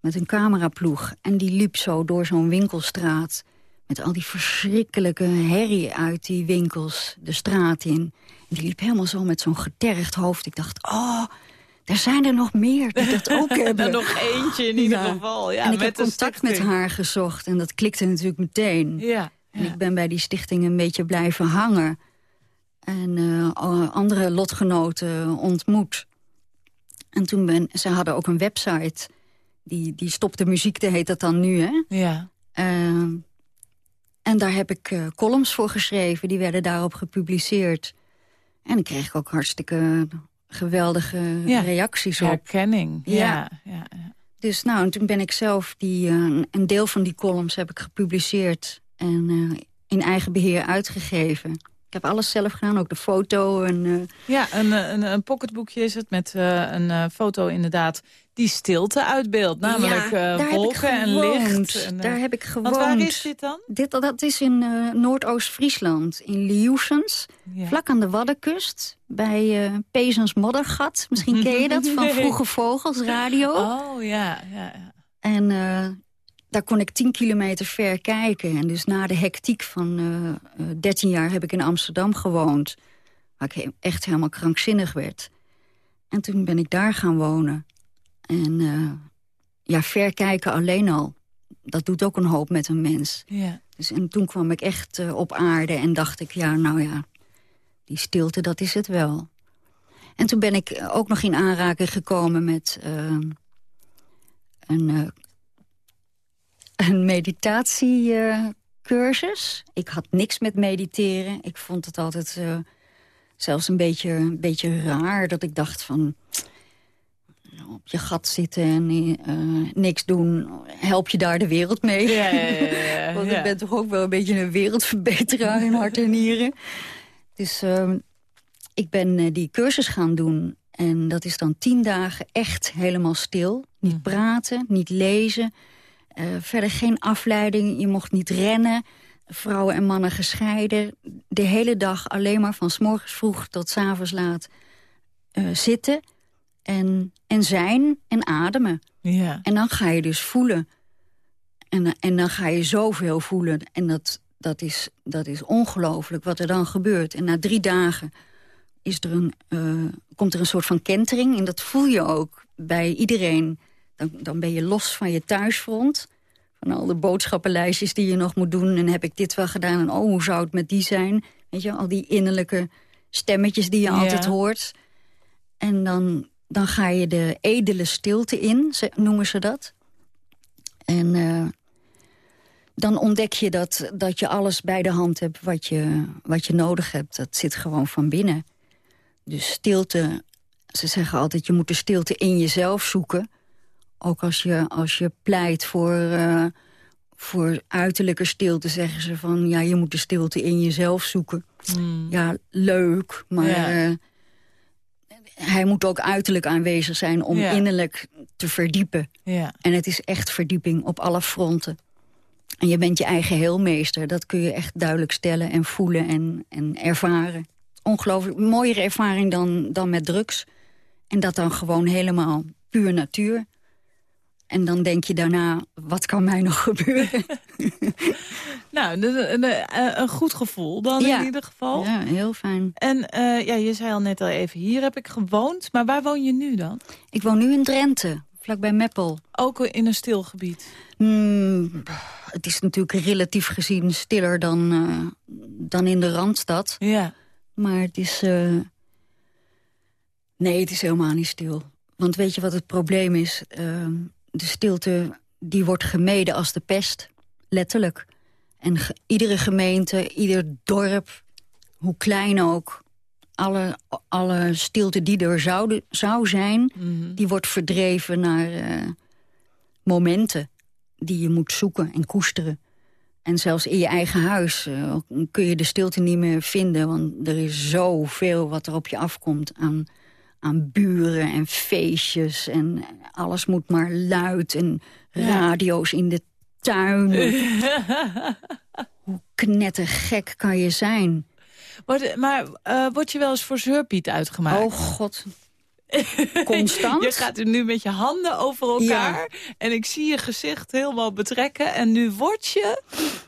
met een cameraploeg. En die liep zo door zo'n winkelstraat... met al die verschrikkelijke herrie uit die winkels de straat in. En die liep helemaal zo met zo'n getergd hoofd. Ik dacht, oh, er zijn er nog meer die dat ook hebben. Er nog eentje in ieder Ja. geval. Ja, en ik met heb contact met haar gezocht en dat klikte natuurlijk meteen. Ja. En ja. ik ben bij die stichting een beetje blijven hangen. En eh, andere lotgenoten ontmoet. En toen ben... Ze hadden ook een website. Die, die stopte muziek, dat heet dat dan nu, hè? ja. Eh, en daar heb ik eh, columns voor geschreven. Die werden daarop gepubliceerd. En ik kreeg ook hartstikke geweldige Ja. reacties op. Herkenning. Ja. Ja. Ja. ja. Dus nou, en toen ben ik zelf die, eh, een deel van die columns heb ik gepubliceerd en eh, in eigen beheer uitgegeven. Ik heb alles zelf gedaan, ook de foto. En, eh, Ja, een, eh, een, een pocketboekje is het met eh, een foto inderdaad die stilte uitbeeldt. Namelijk ja, wolken en licht. En, daar heb ik gewoond. want waar is dit dan? Dit, dat is in Noordoost-Friesland, in Liusens. Ja. Vlak aan de Waddenkust, bij Pezens Moddergat. Misschien ken je dat, van. Vroege Vogels Radio. Oh, ja. ja, ja. En daar kon ik tien kilometer ver kijken. En dus na de hectiek van eh, eh, 13 jaar heb ik in Amsterdam gewoond. Waar ik echt helemaal krankzinnig werd. En toen ben ik daar gaan wonen. En eh, ja, ver kijken alleen al. Dat doet ook een hoop met een mens. ja. Dus, en toen kwam ik echt eh, op aarde en dacht ik... ja, nou ja, die stilte, dat is het wel. En toen ben ik eh, ook nog in aanraking gekomen met... eh, een, eh, een meditatiecursus. ik had niks met mediteren. Ik vond het altijd eh, zelfs een beetje, een beetje raar dat ik dacht van... op je gat zitten en eh, niks doen, help je daar de wereld mee? Ja, ja, ja, ja, Want ik ben toch ook wel een beetje een wereldverbeteraar in hart en nieren. Dus ehm, ik ben eh, die cursus gaan doen. En dat is dan tien dagen echt helemaal stil. Niet Mhm. praten, niet lezen. Eh, verder geen afleiding. Je mocht niet rennen. Vrouwen en mannen gescheiden. De hele dag alleen maar van s morgens vroeg tot s avonds laat eh, zitten. En, en zijn en ademen. Ja. En dan ga je dus voelen. En, en dan ga je zoveel voelen. En dat, dat is, dat is ongelooflijk wat er dan gebeurt. En na drie dagen is er een, eh, komt er een soort van kentering. En dat voel je ook bij iedereen. Dan, dan ben je los van je thuisfront. Van al de boodschappenlijstjes die je nog moet doen. En heb ik dit wel gedaan? En oh, hoe zou het met die zijn? Weet je, al die innerlijke stemmetjes die je altijd hoort. En dan, dan ga je de edele stilte in, noemen ze dat. En uh, dan ontdek je dat, dat je alles bij de hand hebt wat je, wat je nodig hebt. Dat zit gewoon van binnen. Dus stilte, ze zeggen altijd, je moet de stilte in jezelf zoeken. Ook als je, als je pleit voor, uh, voor uiterlijke stilte, zeggen ze van... ja, je moet de stilte in jezelf zoeken. Hmm. Ja, leuk, maar... Ja. Uh, hij moet ook uiterlijk aanwezig zijn om innerlijk te verdiepen. Ja. En het is echt verdieping op alle fronten. En je bent je eigen heelmeester. Dat kun je echt duidelijk stellen en voelen en, en ervaren. Ongelooflijk mooiere ervaring dan, dan met drugs. En dat dan gewoon helemaal puur natuur. En dan denk je daarna, wat kan mij nog gebeuren? nou, een, een, een, goed gevoel dan in ieder geval. Ja, heel fijn. En uh, ja, je zei al net al even, hier heb ik gewoond. Maar waar woon je nu dan? Ik woon nu in Drenthe, vlakbij Meppel. Ook in een stil gebied? Hmm, het is natuurlijk relatief gezien stiller dan, uh, dan in de Randstad. Ja. Maar het is... Uh, nee, het is helemaal niet stil. Want weet je wat het probleem is? De stilte die wordt gemeden als de pest, letterlijk. En iedere gemeente, ieder dorp, hoe klein ook... alle, alle stilte die er zou, zou zijn... Mhm. die wordt verdreven naar uh, momenten die je moet zoeken en koesteren. En zelfs in je eigen huis uh, kun je de stilte niet meer vinden... want er is zoveel wat er op je afkomt aan aan buren en feestjes. En alles moet maar luid en radio's in de tuin. Hoe knettergek kan je zijn? Word, maar uh, word je wel eens voor zeurpiet uitgemaakt? Oh god, constant. Je gaat er nu met je handen over elkaar. En ik zie je gezicht helemaal betrekken. En nu word je...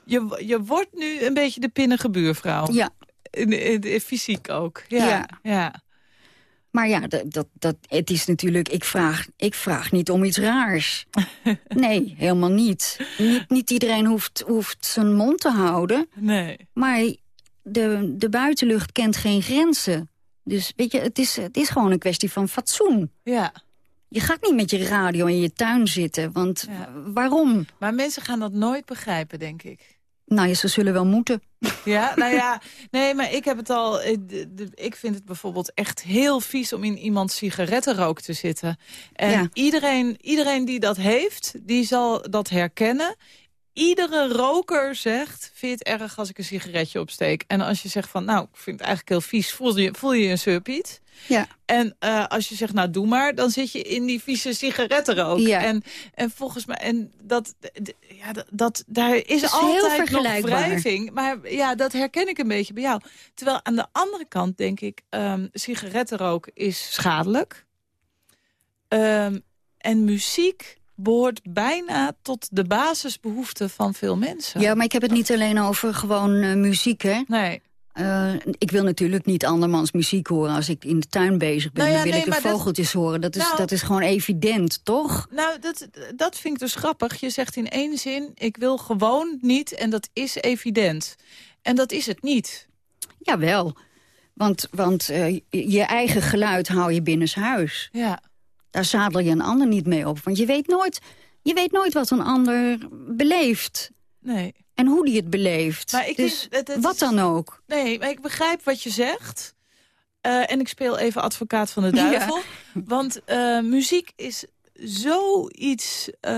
Je, je wordt nu een beetje de pinnige buurvrouw. Ja. In, in, fysiek ook. Ja. ja. Maar ja, dat, dat, dat, het is natuurlijk, ik vraag, ik vraag niet om iets raars. nee, helemaal niet. niet. Niet iedereen hoeft, hoeft zijn mond te houden. Nee. Maar de, de buitenlucht kent geen grenzen. Dus weet je, het is, het is gewoon een kwestie van fatsoen. Ja. Je gaat niet met je radio in je tuin zitten, want waarom? Maar mensen gaan dat nooit begrijpen, denk ik. Nou, ze zullen wel moeten. Ja, nou ja, nee, maar ik heb het al... Eh, ik vind het bijvoorbeeld echt heel vies om in iemands sigarettenrook te zitten. En iedereen, iedereen die dat heeft, die zal dat herkennen iedere roker zegt, vind je het erg als ik een sigaretje opsteek? En als je zegt van, nou, ik vind het eigenlijk heel vies, voel je voel je een surpiet? Ja. En uh, als je zegt, nou doe maar, dan zit je in die vieze sigarettenrook. Ja. En, en volgens mij, en dat, ja, dat, dat daar is, is altijd nog wrijving. Maar ja, dat herken ik een beetje bij jou. Terwijl aan de andere kant denk ik, um, sigarettenrook is schadelijk. Um, en muziek behoort bijna tot de basisbehoeften van veel mensen. Ja, maar ik heb het niet alleen over gewoon uh, muziek, hè? Nee. Uh, ik wil natuurlijk niet andermans muziek horen als ik in de tuin bezig ben. Nou ja, dan wil nee, ik de vogeltjes dat... horen. Dat is, nou, dat is gewoon evident, toch? Nou, dat, dat vind ik dus grappig. Je zegt in één zin, ik wil gewoon niet en dat is evident. En dat is het niet. Jawel, want, want uh, je eigen geluid hou je binnenshuis. Ja. Daar zadel je een ander niet mee op. Want je weet nooit, je weet nooit wat een ander beleeft. Nee. En hoe die het beleeft. Maar ik dus het, wat dan ook. Nee, maar ik begrijp wat je zegt. Uh, en ik speel even advocaat van de duivel. Want uh, muziek is zoiets... Uh,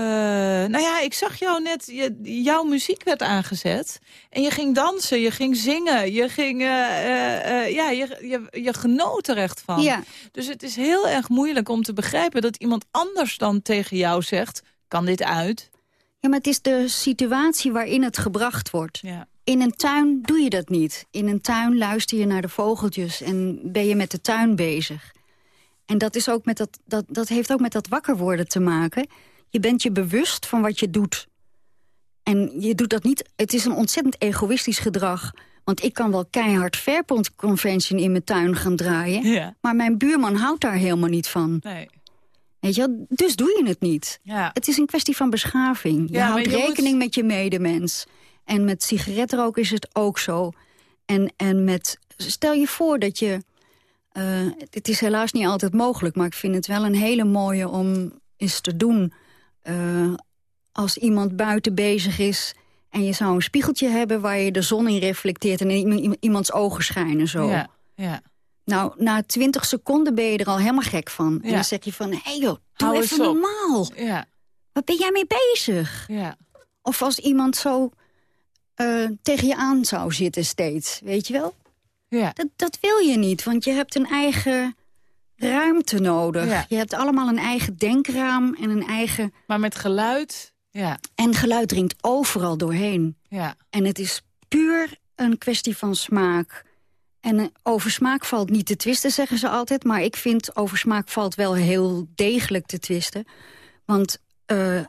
nou ja, ik zag jou net, je, jouw muziek werd aangezet. En je ging dansen, je ging zingen. Je ging, uh, uh, ja, je, je, je genoot er echt van. Ja. Dus het is heel erg moeilijk om te begrijpen... dat iemand anders dan tegen jou zegt, kan dit uit? Ja, maar het is de situatie waarin het gebracht wordt. Ja. In een tuin doe je dat niet. In een tuin luister je naar de vogeltjes en ben je met de tuin bezig. En dat, is ook met dat, dat, dat heeft ook met dat wakker worden te maken. Je bent je bewust van wat je doet. En je doet dat niet... Het is een ontzettend egoïstisch gedrag. Want ik kan wel keihard Fairpont Convention in mijn tuin gaan draaien. Ja. Maar mijn buurman houdt daar helemaal niet van. Nee. Weet je, wel? dus doe je het niet. Ja. Het is een kwestie van beschaving. Je Ja, houdt je rekening moet- met je medemens. En met sigaretrook is het ook zo. En, en met, stel je voor dat je... eh, het is helaas niet altijd mogelijk... maar ik vind het wel een hele mooie om eens te doen. Eh, als iemand buiten bezig is... en je zou een spiegeltje hebben waar je de zon in reflecteert... en in iem- iemands ogen schijnen zo. Ja, ja. Nou, na twintig seconden ben je er al helemaal gek van. En dan zeg je van, hé hey joh, doe Hou even normaal. Ja, Waar ben jij mee bezig? ja. Of als iemand zo eh, tegen je aan zou zitten steeds, weet je wel? ja. Dat, dat wil je niet, want je hebt een eigen ruimte nodig. Ja. Je hebt allemaal een eigen denkraam en een eigen... Maar met geluid, ja, En geluid dringt overal doorheen. ja. En het is puur een kwestie van smaak. En eh, over smaak valt niet te twisten, zeggen ze altijd. Maar ik vind over smaak valt wel heel degelijk te twisten. Want eh,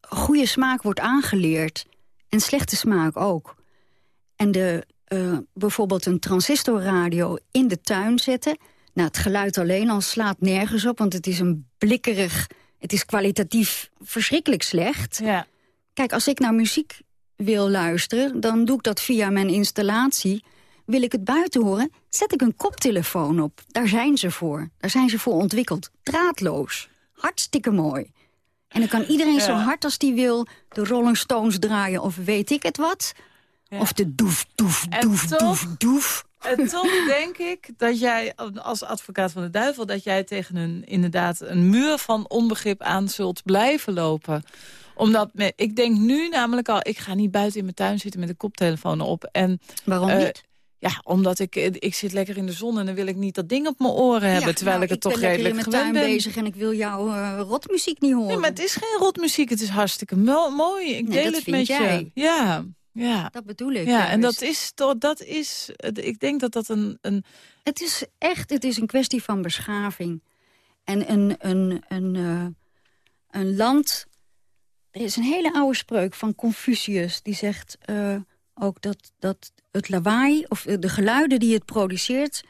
goede smaak wordt aangeleerd. En slechte smaak ook. En de, eh, bijvoorbeeld een transistorradio in de tuin zetten... Nou, het geluid alleen al slaat nergens op, want het is een blikkerig... het is kwalitatief verschrikkelijk slecht. ja. Kijk, als ik naar muziek wil luisteren, dan doe ik dat via mijn installatie. Wil ik het buiten horen, zet ik een koptelefoon op. Daar zijn ze voor. Daar zijn ze voor ontwikkeld. Draadloos. Hartstikke mooi. En dan kan iedereen zo hard als die wil de Rolling Stones draaien of weet ik het wat. Ja. Of de doef, doef, En doef, toch- doef, doef. En toch denk ik dat jij als advocaat van de duivel... dat jij tegen een, inderdaad een muur van onbegrip aan zult blijven lopen. Omdat me, ik denk nu namelijk al... ik ga niet buiten in mijn tuin zitten met een koptelefoon op. En, Waarom eh, niet? Ja, omdat ik, eh, ik zit lekker in de zon... en dan wil ik niet dat ding op mijn oren hebben... Ja, terwijl nou, ik het toch ben lekker redelijk in mijn gewend tuin ben. bezig en ik wil jouw eh, rotmuziek niet horen. Nee, maar het is geen rotmuziek. Het is hartstikke mo- mooi. Ik Nee, deel het met jij. je. Ja, ja. Dat bedoel ik. Ja, en dat is toch, dat is, ik denk dat dat een, een Het is echt, het is een kwestie van beschaving. En een, een, een, eh, een land... Er is een hele oude spreuk van Confucius. Die zegt ook dat, dat het lawaai, of de geluiden die het produceert...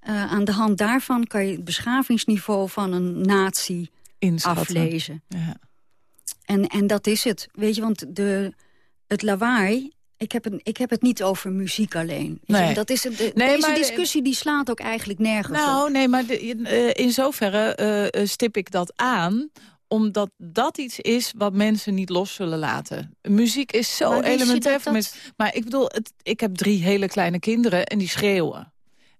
eh, aan de hand daarvan kan je het beschavingsniveau van een natie inschatten. aflezen. Ja. En, en dat is het. Weet je, want de, het lawaai... Ik heb, het, ik heb het niet over muziek alleen. Je, Nee. Dat is het, de- Nee, deze maar de- discussie die slaat ook eigenlijk nergens op. Nou, nee, maar de- eh, in zoverre eh, eh, stip ik dat aan omdat dat iets is wat mensen niet los zullen laten. Muziek is zo Maar elementair dat voor dat-. Maar ik bedoel, het, ik heb drie hele kleine kinderen en die schreeuwen.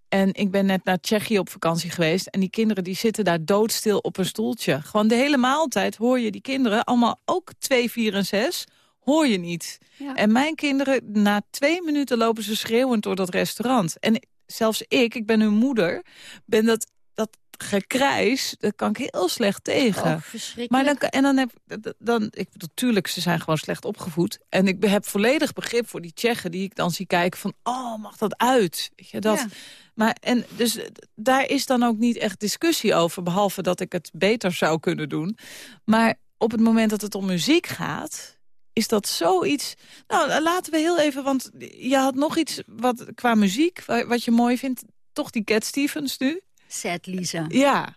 En ik ben net naar Tsjechië op vakantie geweest... en die kinderen die zitten daar doodstil op een stoeltje. Gewoon de hele maaltijd hoor je die kinderen... allemaal ook twee, vier en zes, hoor je niet. Ja. En mijn kinderen, na twee minuten lopen ze schreeuwend door dat restaurant. En zelfs ik, ik ben hun moeder, ben dat, dat gekrijs... dat kan ik heel slecht tegen. Oh, verschrikkelijk. Maar dan, en dan heb dan, ik natuurlijk, ze zijn gewoon slecht opgevoed. En ik heb volledig begrip voor die Tsjechen die ik dan zie kijken van, oh, mag dat uit? Weet je, dat. Ja. Maar en dus daar is dan ook niet echt discussie over, behalve dat ik het beter zou kunnen doen. Maar op het moment dat het om muziek gaat, is dat zoiets. Nou, laten we heel even, want je had nog iets wat qua muziek, wa- wat je mooi vindt, toch die Cat Stevens nu. Zet Lisa. Ja.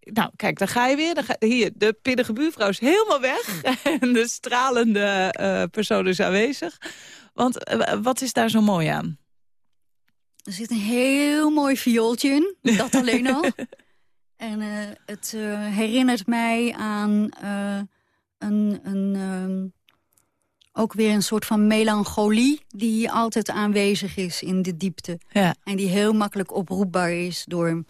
Nou, kijk, dan ga je weer. Ga, hier, de pinnige buurvrouw is helemaal weg. en de stralende eh, persoon is aanwezig. Want eh, wat is daar zo mooi aan? Er zit een heel mooi viooltje in, dat alleen al. En eh, het herinnert mij aan een, een, ehm, ook weer een soort van melancholie... die altijd aanwezig is in de diepte. Ja. En die heel makkelijk oproepbaar is door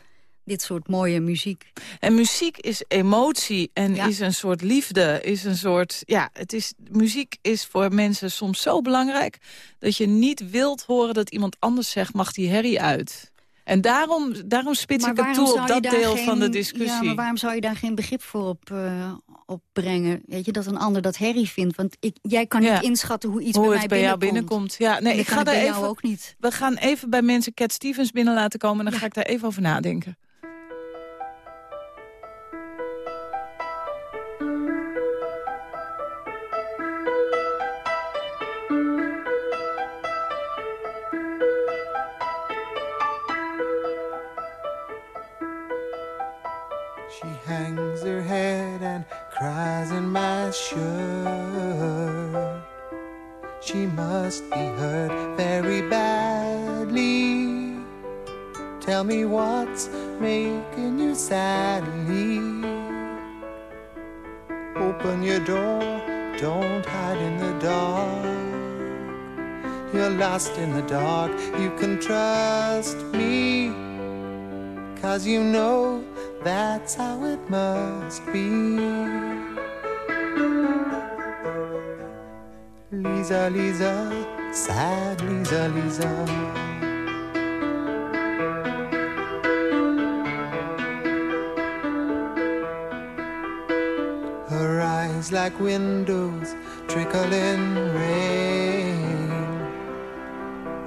dit soort mooie muziek. En muziek is emotie en Ja. is een soort liefde. Is een soort, ja, het is, muziek is voor mensen soms zo belangrijk... dat je niet wilt horen dat iemand anders zegt... mag die herrie uit. En daarom, daarom spits ik het toe op dat deel geen- van de discussie. Ja, maar waarom zou je daar geen begrip voor op, op brengen? Weet je, dat een ander dat herrie vindt. Want ik, jij kan Ja. niet inschatten hoe iets Hoe bij mij bij jou binnenkomt. binnenkomt. Ja, nee, ik ga daar even... ook niet. We gaan even bij mensen Cat Stevens binnen laten komen... en dan ga ik daar even over nadenken. Cries in my shirt. She must be hurt very badly. Tell me what's making you sadly. Open your door, don't hide in the dark. You're lost in the dark, you can trust me. Cause you know that's how it must be. Lisa, Lisa, sad Lisa, Lisa. Her eyes like windows trickling rain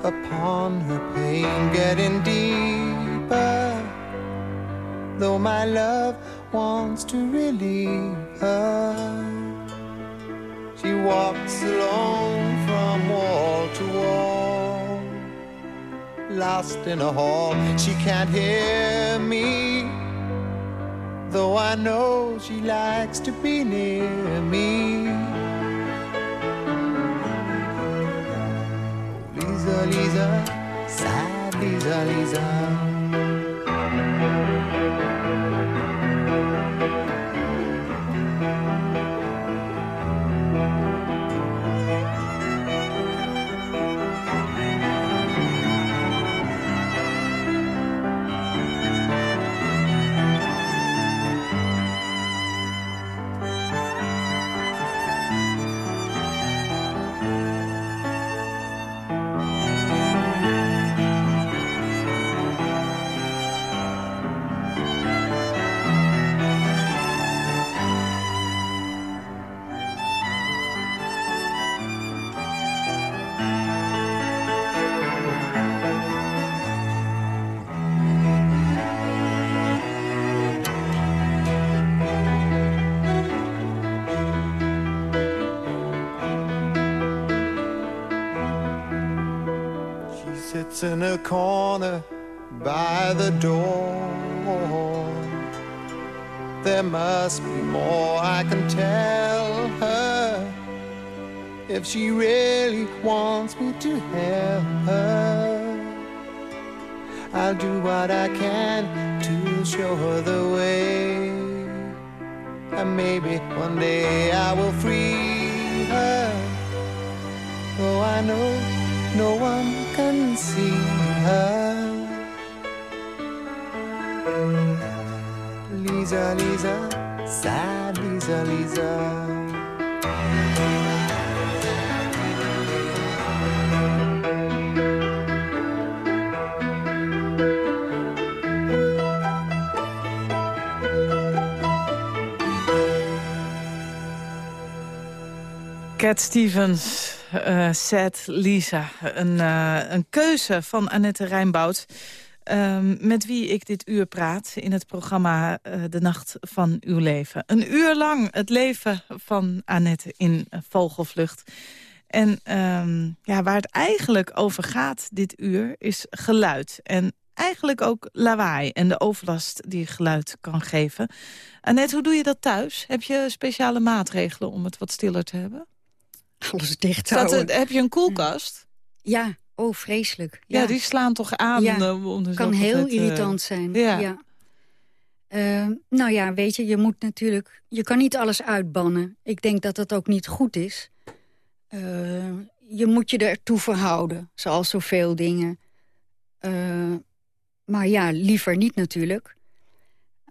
upon her pain, getting deeper. Though my love wants to relieve her, walks alone from wall to wall, lost in a hall. She can't hear me, though I know she likes to be near me. Oh, Lisa, Lisa, sad Lisa, Lisa. Sits in a corner by the door. There must be more I can tell her if she really wants me to help her. I'll do what I can to show her the way. And maybe one day I will free her. Though I know no one Lisa, Lisa, sad Lisa, Lisa. Cat Stevens, Sad Lisa. Een, eh, een keuze van Annette Rijnboud. ehm, met wie ik dit uur praat in het programma eh, De Nacht van Uw Leven. Een uur lang het leven van Annette in Vogelvlucht. En ehm, ja, waar het eigenlijk over gaat dit uur is geluid. En eigenlijk ook lawaai en de overlast die geluid kan geven. Annette, hoe doe je dat thuis? Heb je speciale maatregelen om het wat stiller te hebben? Alles dicht houden. er- heb je een koelkast? Ja, oh, vreselijk. Ja, die slaan toch aan? Ja, om kan heel eh, irritant zijn. ja. Ja. Eh, nou ja, weet je, je moet natuurlijk... Je kan niet alles uitbannen. Ik denk dat dat ook niet goed is. Eh, je moet je ertoe verhouden, zoals zoveel dingen. Eh, maar ja, liever niet natuurlijk.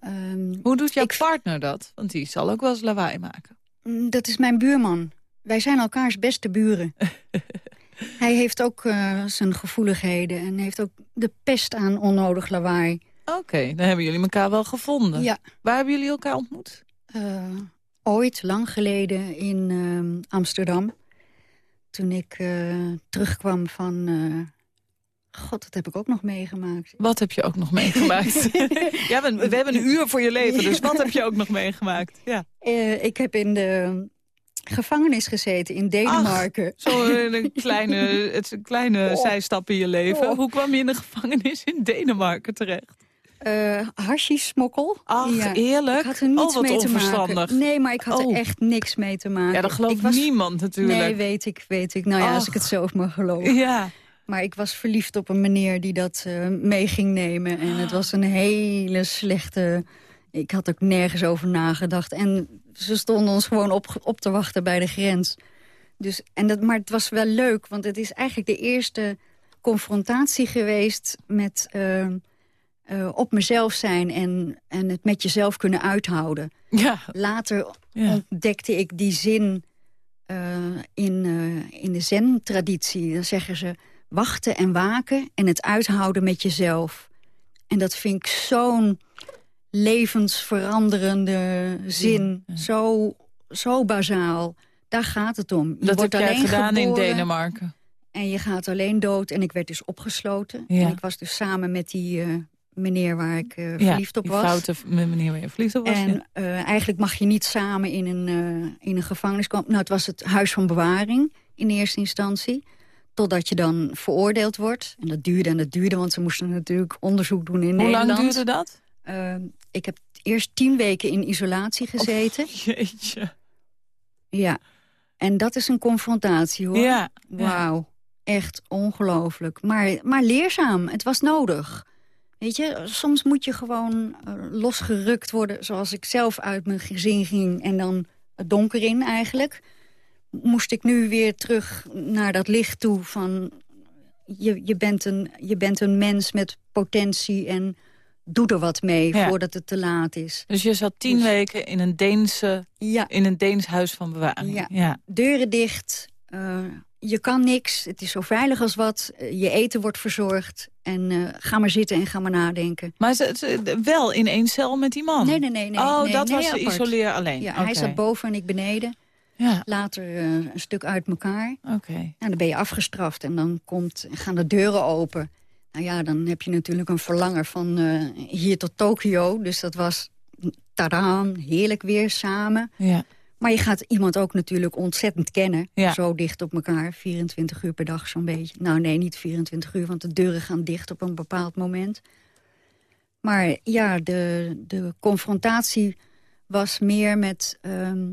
Ehm, Hoe doet jouw Ik- partner dat? Want die zal ook wel eens lawaai maken. Mm, Dat is mijn buurman. Wij zijn elkaars beste buren. Hij heeft ook eh, zijn gevoeligheden en heeft ook de pest aan onnodig lawaai. Oké, dan hebben jullie elkaar wel gevonden. Ja, Waar hebben jullie elkaar ontmoet? eh, ooit, lang geleden in ehm, Amsterdam. Toen ik eh, terugkwam van... eh, God, dat heb ik ook nog meegemaakt. Wat heb je ook nog meegemaakt? ja, we, we hebben een uur voor je leven, dus wat heb je ook nog meegemaakt? Ja. Eh, ik heb in de gevangenis gezeten in Denemarken. Zo eh, een kleine, het is een kleine Oh. zijstap in je leven. Oh. Hoe kwam je in de gevangenis in Denemarken terecht? Uh, smokkel. Ach, ja. eerlijk. Ik had er niets oh, mee te maken. Nee, maar ik had oh. er echt niks mee te maken. Ja, dat gelooft was... niemand natuurlijk. Nee, weet ik, weet ik. Nou ja, als ik het zelf mag geloven. Ja. Maar ik was verliefd op een meneer die dat uh, mee ging nemen. En het was een hele slechte... Ik had ook nergens over nagedacht. En ze stonden ons gewoon op, op te wachten bij de grens. Dus, en dat, maar het was wel leuk, want het is eigenlijk de eerste confrontatie geweest... met uh, uh, op mezelf zijn en, en het met jezelf kunnen uithouden. Ja. Later ja. ontdekte ik die zin uh, in, in de zen-traditie. Dan zeggen ze wachten en waken en het uithouden met jezelf. En dat vind ik zo'n levensveranderende zin. Ja. Zo, zo bazaal. Daar gaat het om. Je dat wordt heb alleen gedaan in Denemarken. En je gaat alleen dood. En ik werd dus opgesloten. Ja. En ik was dus samen met die uh, meneer waar ik uh, verliefd op was. Ja, foute meneer waar je verliefd op was. En uh, eigenlijk mag je niet samen in een, in een gevangenis komen. Nou, het was het huis van bewaring in eerste instantie. Totdat je dan veroordeeld wordt. En dat duurde en dat duurde, want ze moesten natuurlijk onderzoek doen in Hoe Nederland. Hoe lang duurde dat? Ik heb eerst tien weken in isolatie gezeten. Oh, jeetje. Ja, en dat is een confrontatie, hoor. Ja. Wauw, echt ongelooflijk. Maar, maar leerzaam, het was nodig. Weet je, soms moet je gewoon uh, losgerukt worden... zoals ik zelf uit mijn gezin ging en dan het donker in eigenlijk. Moest ik nu weer terug naar dat licht toe van... je, je, bent, een, je bent een mens met potentie en doe er wat mee Ja. voordat het te laat is. Dus je zat tien Dus- weken in een, Deense, Ja, in een Deens huis van bewaring. Ja. ja. deuren dicht. eh, je kan niks. Het is zo veilig als wat. eh, je eten wordt verzorgd. En eh, ga maar zitten en ga maar nadenken. Maar ze, ze- wel in één cel met die man? Nee, nee, nee. nee oh, nee, dat nee, was apart. isoleer alleen? Ja, hij zat boven en ik beneden. Ja, Later een stuk uit elkaar. oké. Nou, dan ben je afgestraft en dan komt, gaan de deuren open. Nou ja, dan heb je natuurlijk een verlangen van eh, hier tot Tokio. Dus dat was, tadaan, heerlijk weer samen. Ja. Maar je gaat iemand ook natuurlijk ontzettend kennen. Ja. Zo dicht op elkaar, 24 uur per dag zo'n beetje. Nou nee, niet 24 uur, want de deuren gaan dicht op een bepaald moment. Maar ja, de, de confrontatie was meer met... ehm,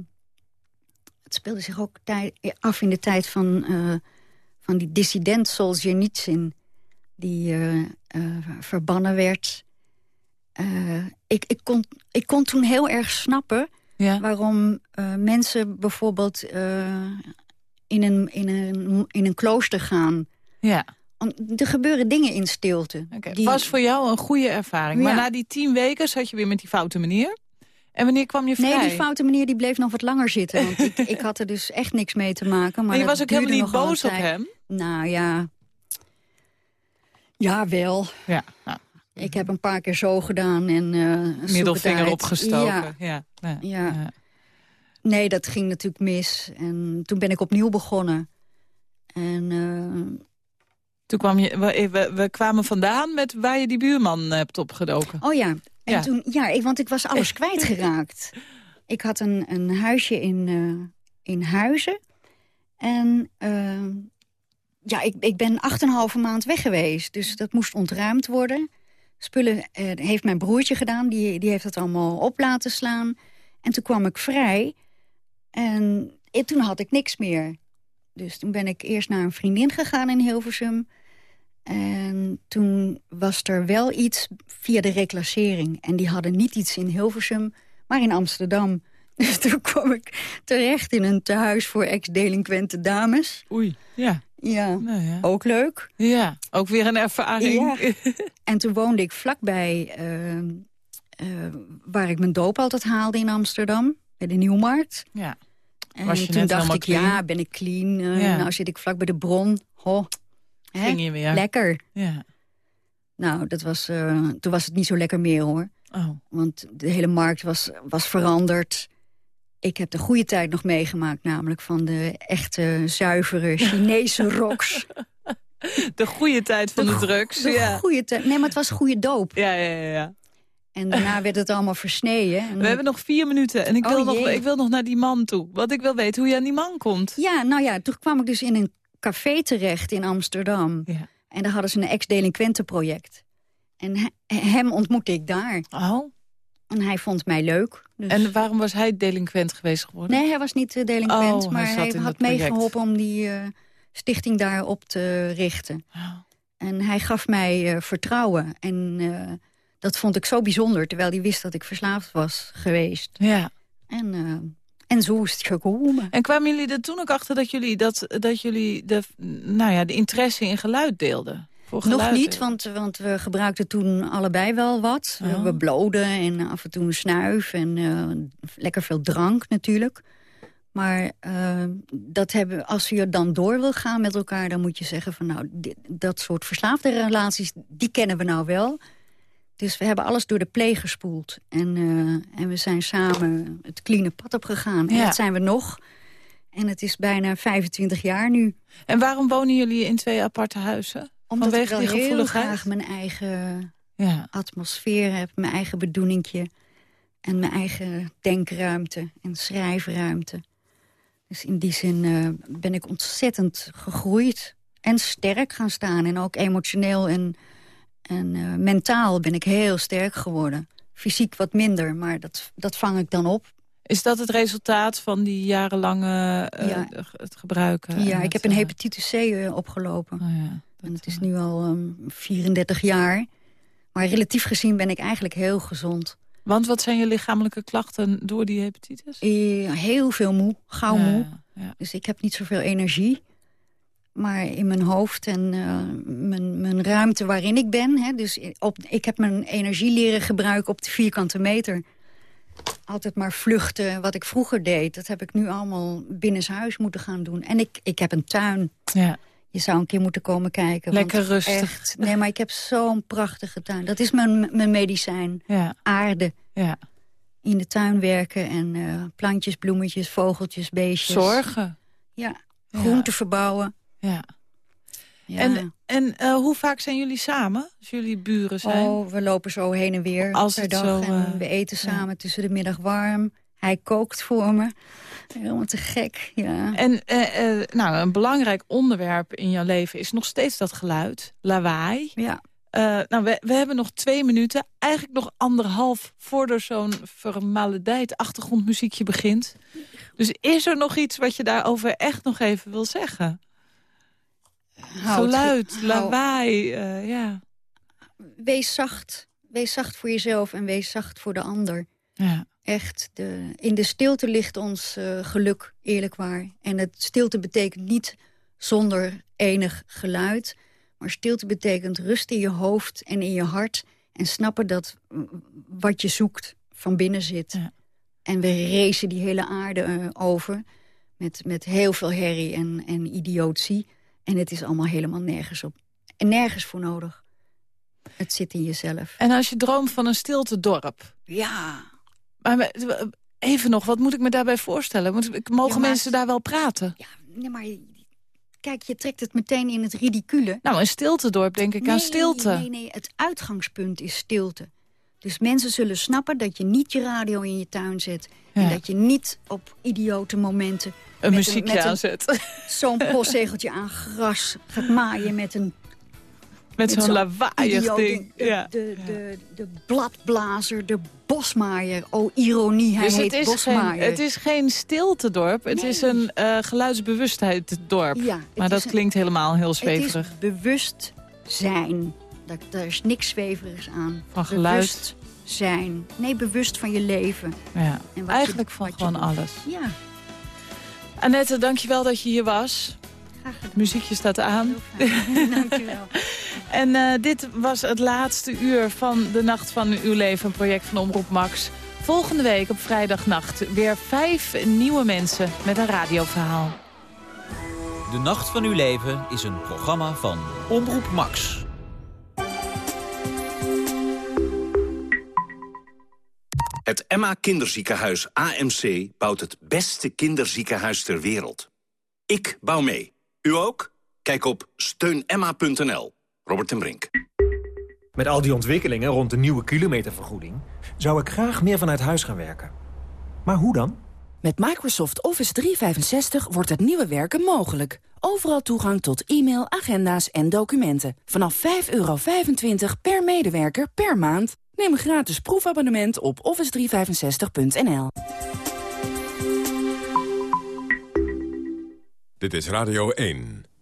het speelde zich ook af in de tijd van, eh, van die dissident Solzhenitsyn... die eh, eh, verbannen werd. Eh, ik, ik, kon, ik kon toen heel erg snappen Ja. waarom mensen bijvoorbeeld in, een, in, een, in een klooster gaan. ja. Want Er gebeuren dingen in stilte. Oké, die- was voor jou een goede ervaring. Maar Ja. na die tien weken zat je weer met die foute meneer. En wanneer kwam je vrij? Nee, die foute meneer die bleef nog wat langer zitten. Want ik, ik had er dus echt niks mee te maken. Maar en je was ook helemaal niet boos op hem? Nou ja... Ja, wel. Ja, nou, Ik heb een paar keer zo gedaan en eh middelvinger opgestoken. Ja, Ja. Ja. Nee, dat ging natuurlijk mis. En toen ben ik opnieuw begonnen. En eh, Toen kwam je, we, we, kwamen vandaan met waar je die buurman hebt opgedoken. Oh ja, en Ja. Toen, ja ik, want ik was alles kwijtgeraakt. ik had een, een huisje in, eh, in Huizen. En ja, ik, ik ben 8,5 maand weg geweest. Dus dat moest ontruimd worden. Spullen eh, heeft mijn broertje gedaan. Die, die heeft het allemaal op laten slaan. En toen kwam ik vrij. En eh, toen had ik niks meer. Dus toen ben ik eerst naar een vriendin gegaan in Hilversum. En toen was er wel iets via de reclassering. En die hadden niet iets in Hilversum, maar in Amsterdam. Dus toen kwam ik terecht in een tehuis voor ex-delinquente dames. Oei, ja. Ja, Nou ja. ook leuk. ja, ook weer een ervaring. Ja. En toen woonde ik vlakbij eh, eh, waar ik mijn doop altijd haalde in Amsterdam. Bij de Nieuwmarkt. Ja. En Was je toen dacht ik, clean? ja, ben ik clean. Ja. Nou zit ik vlak bij de bron. Ho, hè, Ging je weer. lekker. Ja. Nou, dat was, eh, toen was het niet zo lekker meer hoor. Oh. Want de hele markt was, was veranderd. Ik heb de goede tijd nog meegemaakt, namelijk van de echte, zuivere Chinese rocks. De goede tijd van de, drugs. De ja. goede tijd. Nee, maar het was goede doop. Ja, ja, ja, ja. En daarna werd het allemaal versneden. En We hebben nog vier minuten en ik wil, Oh, nog, jee. ik wil nog naar die man toe. Want ik wil weten hoe je aan die man komt. Ja, nou ja, toen kwam ik dus in een café terecht in Amsterdam. Ja. En daar hadden ze een ex-delinquentenproject. En he- hem ontmoette ik daar. Oh. En hij vond mij leuk. Dus... En waarom was hij delinquent geweest geworden? Nee, hij was niet uh, delinquent, Oh, maar hij, had meegeholpen om die uh, stichting daarop te richten. Oh. En hij gaf mij uh, vertrouwen. En uh, dat vond ik zo bijzonder, terwijl hij wist dat ik verslaafd was geweest. Ja. En, en zo is het gekomen. En kwamen jullie er toen ook achter dat jullie, dat, dat jullie de, nou ja, de interesse in geluid deelden? Nog niet, want, want we gebruikten toen allebei wel wat. Oh. We bloden en af en toe een snuif en uh, lekker veel drank natuurlijk. Maar uh, dat hebben, als je dan door wil gaan met elkaar... dan moet je zeggen van nou, dit, dat soort verslaafde relaties... die kennen we nou wel. Dus we hebben alles door de pleeg gespoeld. En, uh, en we zijn samen het cleane pad opgegaan. En Ja. dat zijn we nog. En het is bijna 25 jaar nu. En waarom wonen jullie in twee aparte huizen? Omdat Vanwege ik die heel graag mijn eigen Ja. atmosfeer heb, mijn eigen bedoelingje en mijn eigen denkruimte en schrijfruimte. Dus in die zin uh, ben ik ontzettend gegroeid en sterk gaan staan. En ook emotioneel en, en uh, mentaal ben ik heel sterk geworden. Fysiek wat minder, maar dat, dat vang ik dan op. Is dat het resultaat van die jarenlange uh, Ja. het gebruiken? ja, ik het, heb een eh, hepatitis C opgelopen. oh ja, En het is eh, nu al um, 34 jaar. Maar relatief gezien ben ik eigenlijk heel gezond. Want wat zijn je lichamelijke klachten door die hepatitis? Eh, heel veel moe, gauw Ja, moe. ja. Dus ik heb niet zoveel energie. Maar in mijn hoofd en uh, mijn, mijn ruimte waarin ik ben... Hè, dus op, ik heb mijn energie leren gebruiken op de vierkante meter. Altijd maar vluchten, wat ik vroeger deed. Dat heb ik nu allemaal binnenshuis moeten gaan doen. En ik, ik heb een tuin. Ja. Je zou een keer moeten komen kijken. Lekker rustig. Echt, nee, maar ik heb zo'n prachtige tuin. Dat is mijn, mijn medicijn. Ja, Aarde. ja. In de tuin werken en uh, plantjes, bloemetjes, vogeltjes, beestjes. Zorgen. Ja, Ja. groenten verbouwen. Ja. Ja. En, en uh, hoe vaak zijn jullie samen? Als jullie buren zijn? Oh, we lopen zo heen en weer Als per dag. zo, en uh, we eten samen tussen de middag warm. Hij kookt voor me. Helemaal te gek, ja. En uh, nou, een belangrijk onderwerp in jouw leven is nog steeds dat geluid. Lawaai. Ja. Uh, nou, we, we, hebben nog twee minuten. Eigenlijk nog anderhalf voordat zo'n vermaledijt achtergrondmuziekje begint. Dus is er nog iets wat je daarover echt nog even wil zeggen? Houd, Geluid, lawaai, ja. Wees zacht. Wees zacht voor jezelf en wees zacht voor de ander. ja. Echt, de, in de stilte ligt ons uh, geluk, eerlijk waar. En het stilte betekent niet zonder enig geluid. Maar stilte betekent rust in je hoofd en in je hart. En snappen dat wat je zoekt van binnen zit. Ja. En we racen die hele aarde uh, over. Met, met heel veel herrie en, en idiotie. En het is allemaal helemaal nergens op. En nergens voor nodig. Het zit in jezelf. En als je droomt van een stilte dorp. Ja, Maar even nog, wat moet ik me daarbij voorstellen? Moet, mogen Ja, maar- mensen daar wel praten? ja nee, maar kijk, je trekt het meteen in het ridicule. Nou, een stiltedorp denk ik aan stilte. Nee, nee, het uitgangspunt is stilte. Dus mensen zullen snappen dat je niet je radio in je tuin zet. En dat je niet op idiote momenten... Een muziekje aanzet. zo'n postzegeltje aan gras gaat maaien met een Met zo'n lawaaiig idioot ding. De, Ja. de, de, de bladblazer, de bosmaaier. Oh, ironie, hij Dus heet het is, geen, bosmaaier. het is geen stiltedorp, het Nee. is een eh geluidsbewustheiddorp. Ja, het maar dat een- klinkt helemaal heel Het zweverig. is bewust zijn. Daar, daar is niks zweverigs aan. Van geluid. Bewust zijn. Nee, bewust van je leven. Ja. En wat Eigenlijk je, van gewoon alles. Ja, Annette, dankjewel dat je hier was. Het muziekje staat aan. Dankjewel. En eh, dit was het laatste uur van de Nacht van Uw Leven, een project van Omroep Max. Volgende week op vrijdagnacht weer vijf nieuwe mensen met een radioverhaal. De Nacht van Uw Leven is een programma van Omroep Max. Het Emma Kinderziekenhuis AMC bouwt het beste kinderziekenhuis ter wereld. Ik bouw mee. U ook? Kijk op steunemma.nl. Robert en Brink. Met al die ontwikkelingen rond de nieuwe kilometervergoeding... zou ik graag meer vanuit huis gaan werken. Maar hoe dan? Met Microsoft Office 365 wordt het nieuwe werken mogelijk. overal toegang tot e-mail, agenda's en documenten. Vanaf 5,25 per medewerker per maand. Neem een gratis proefabonnement op office365.nl. Dit is Radio 1.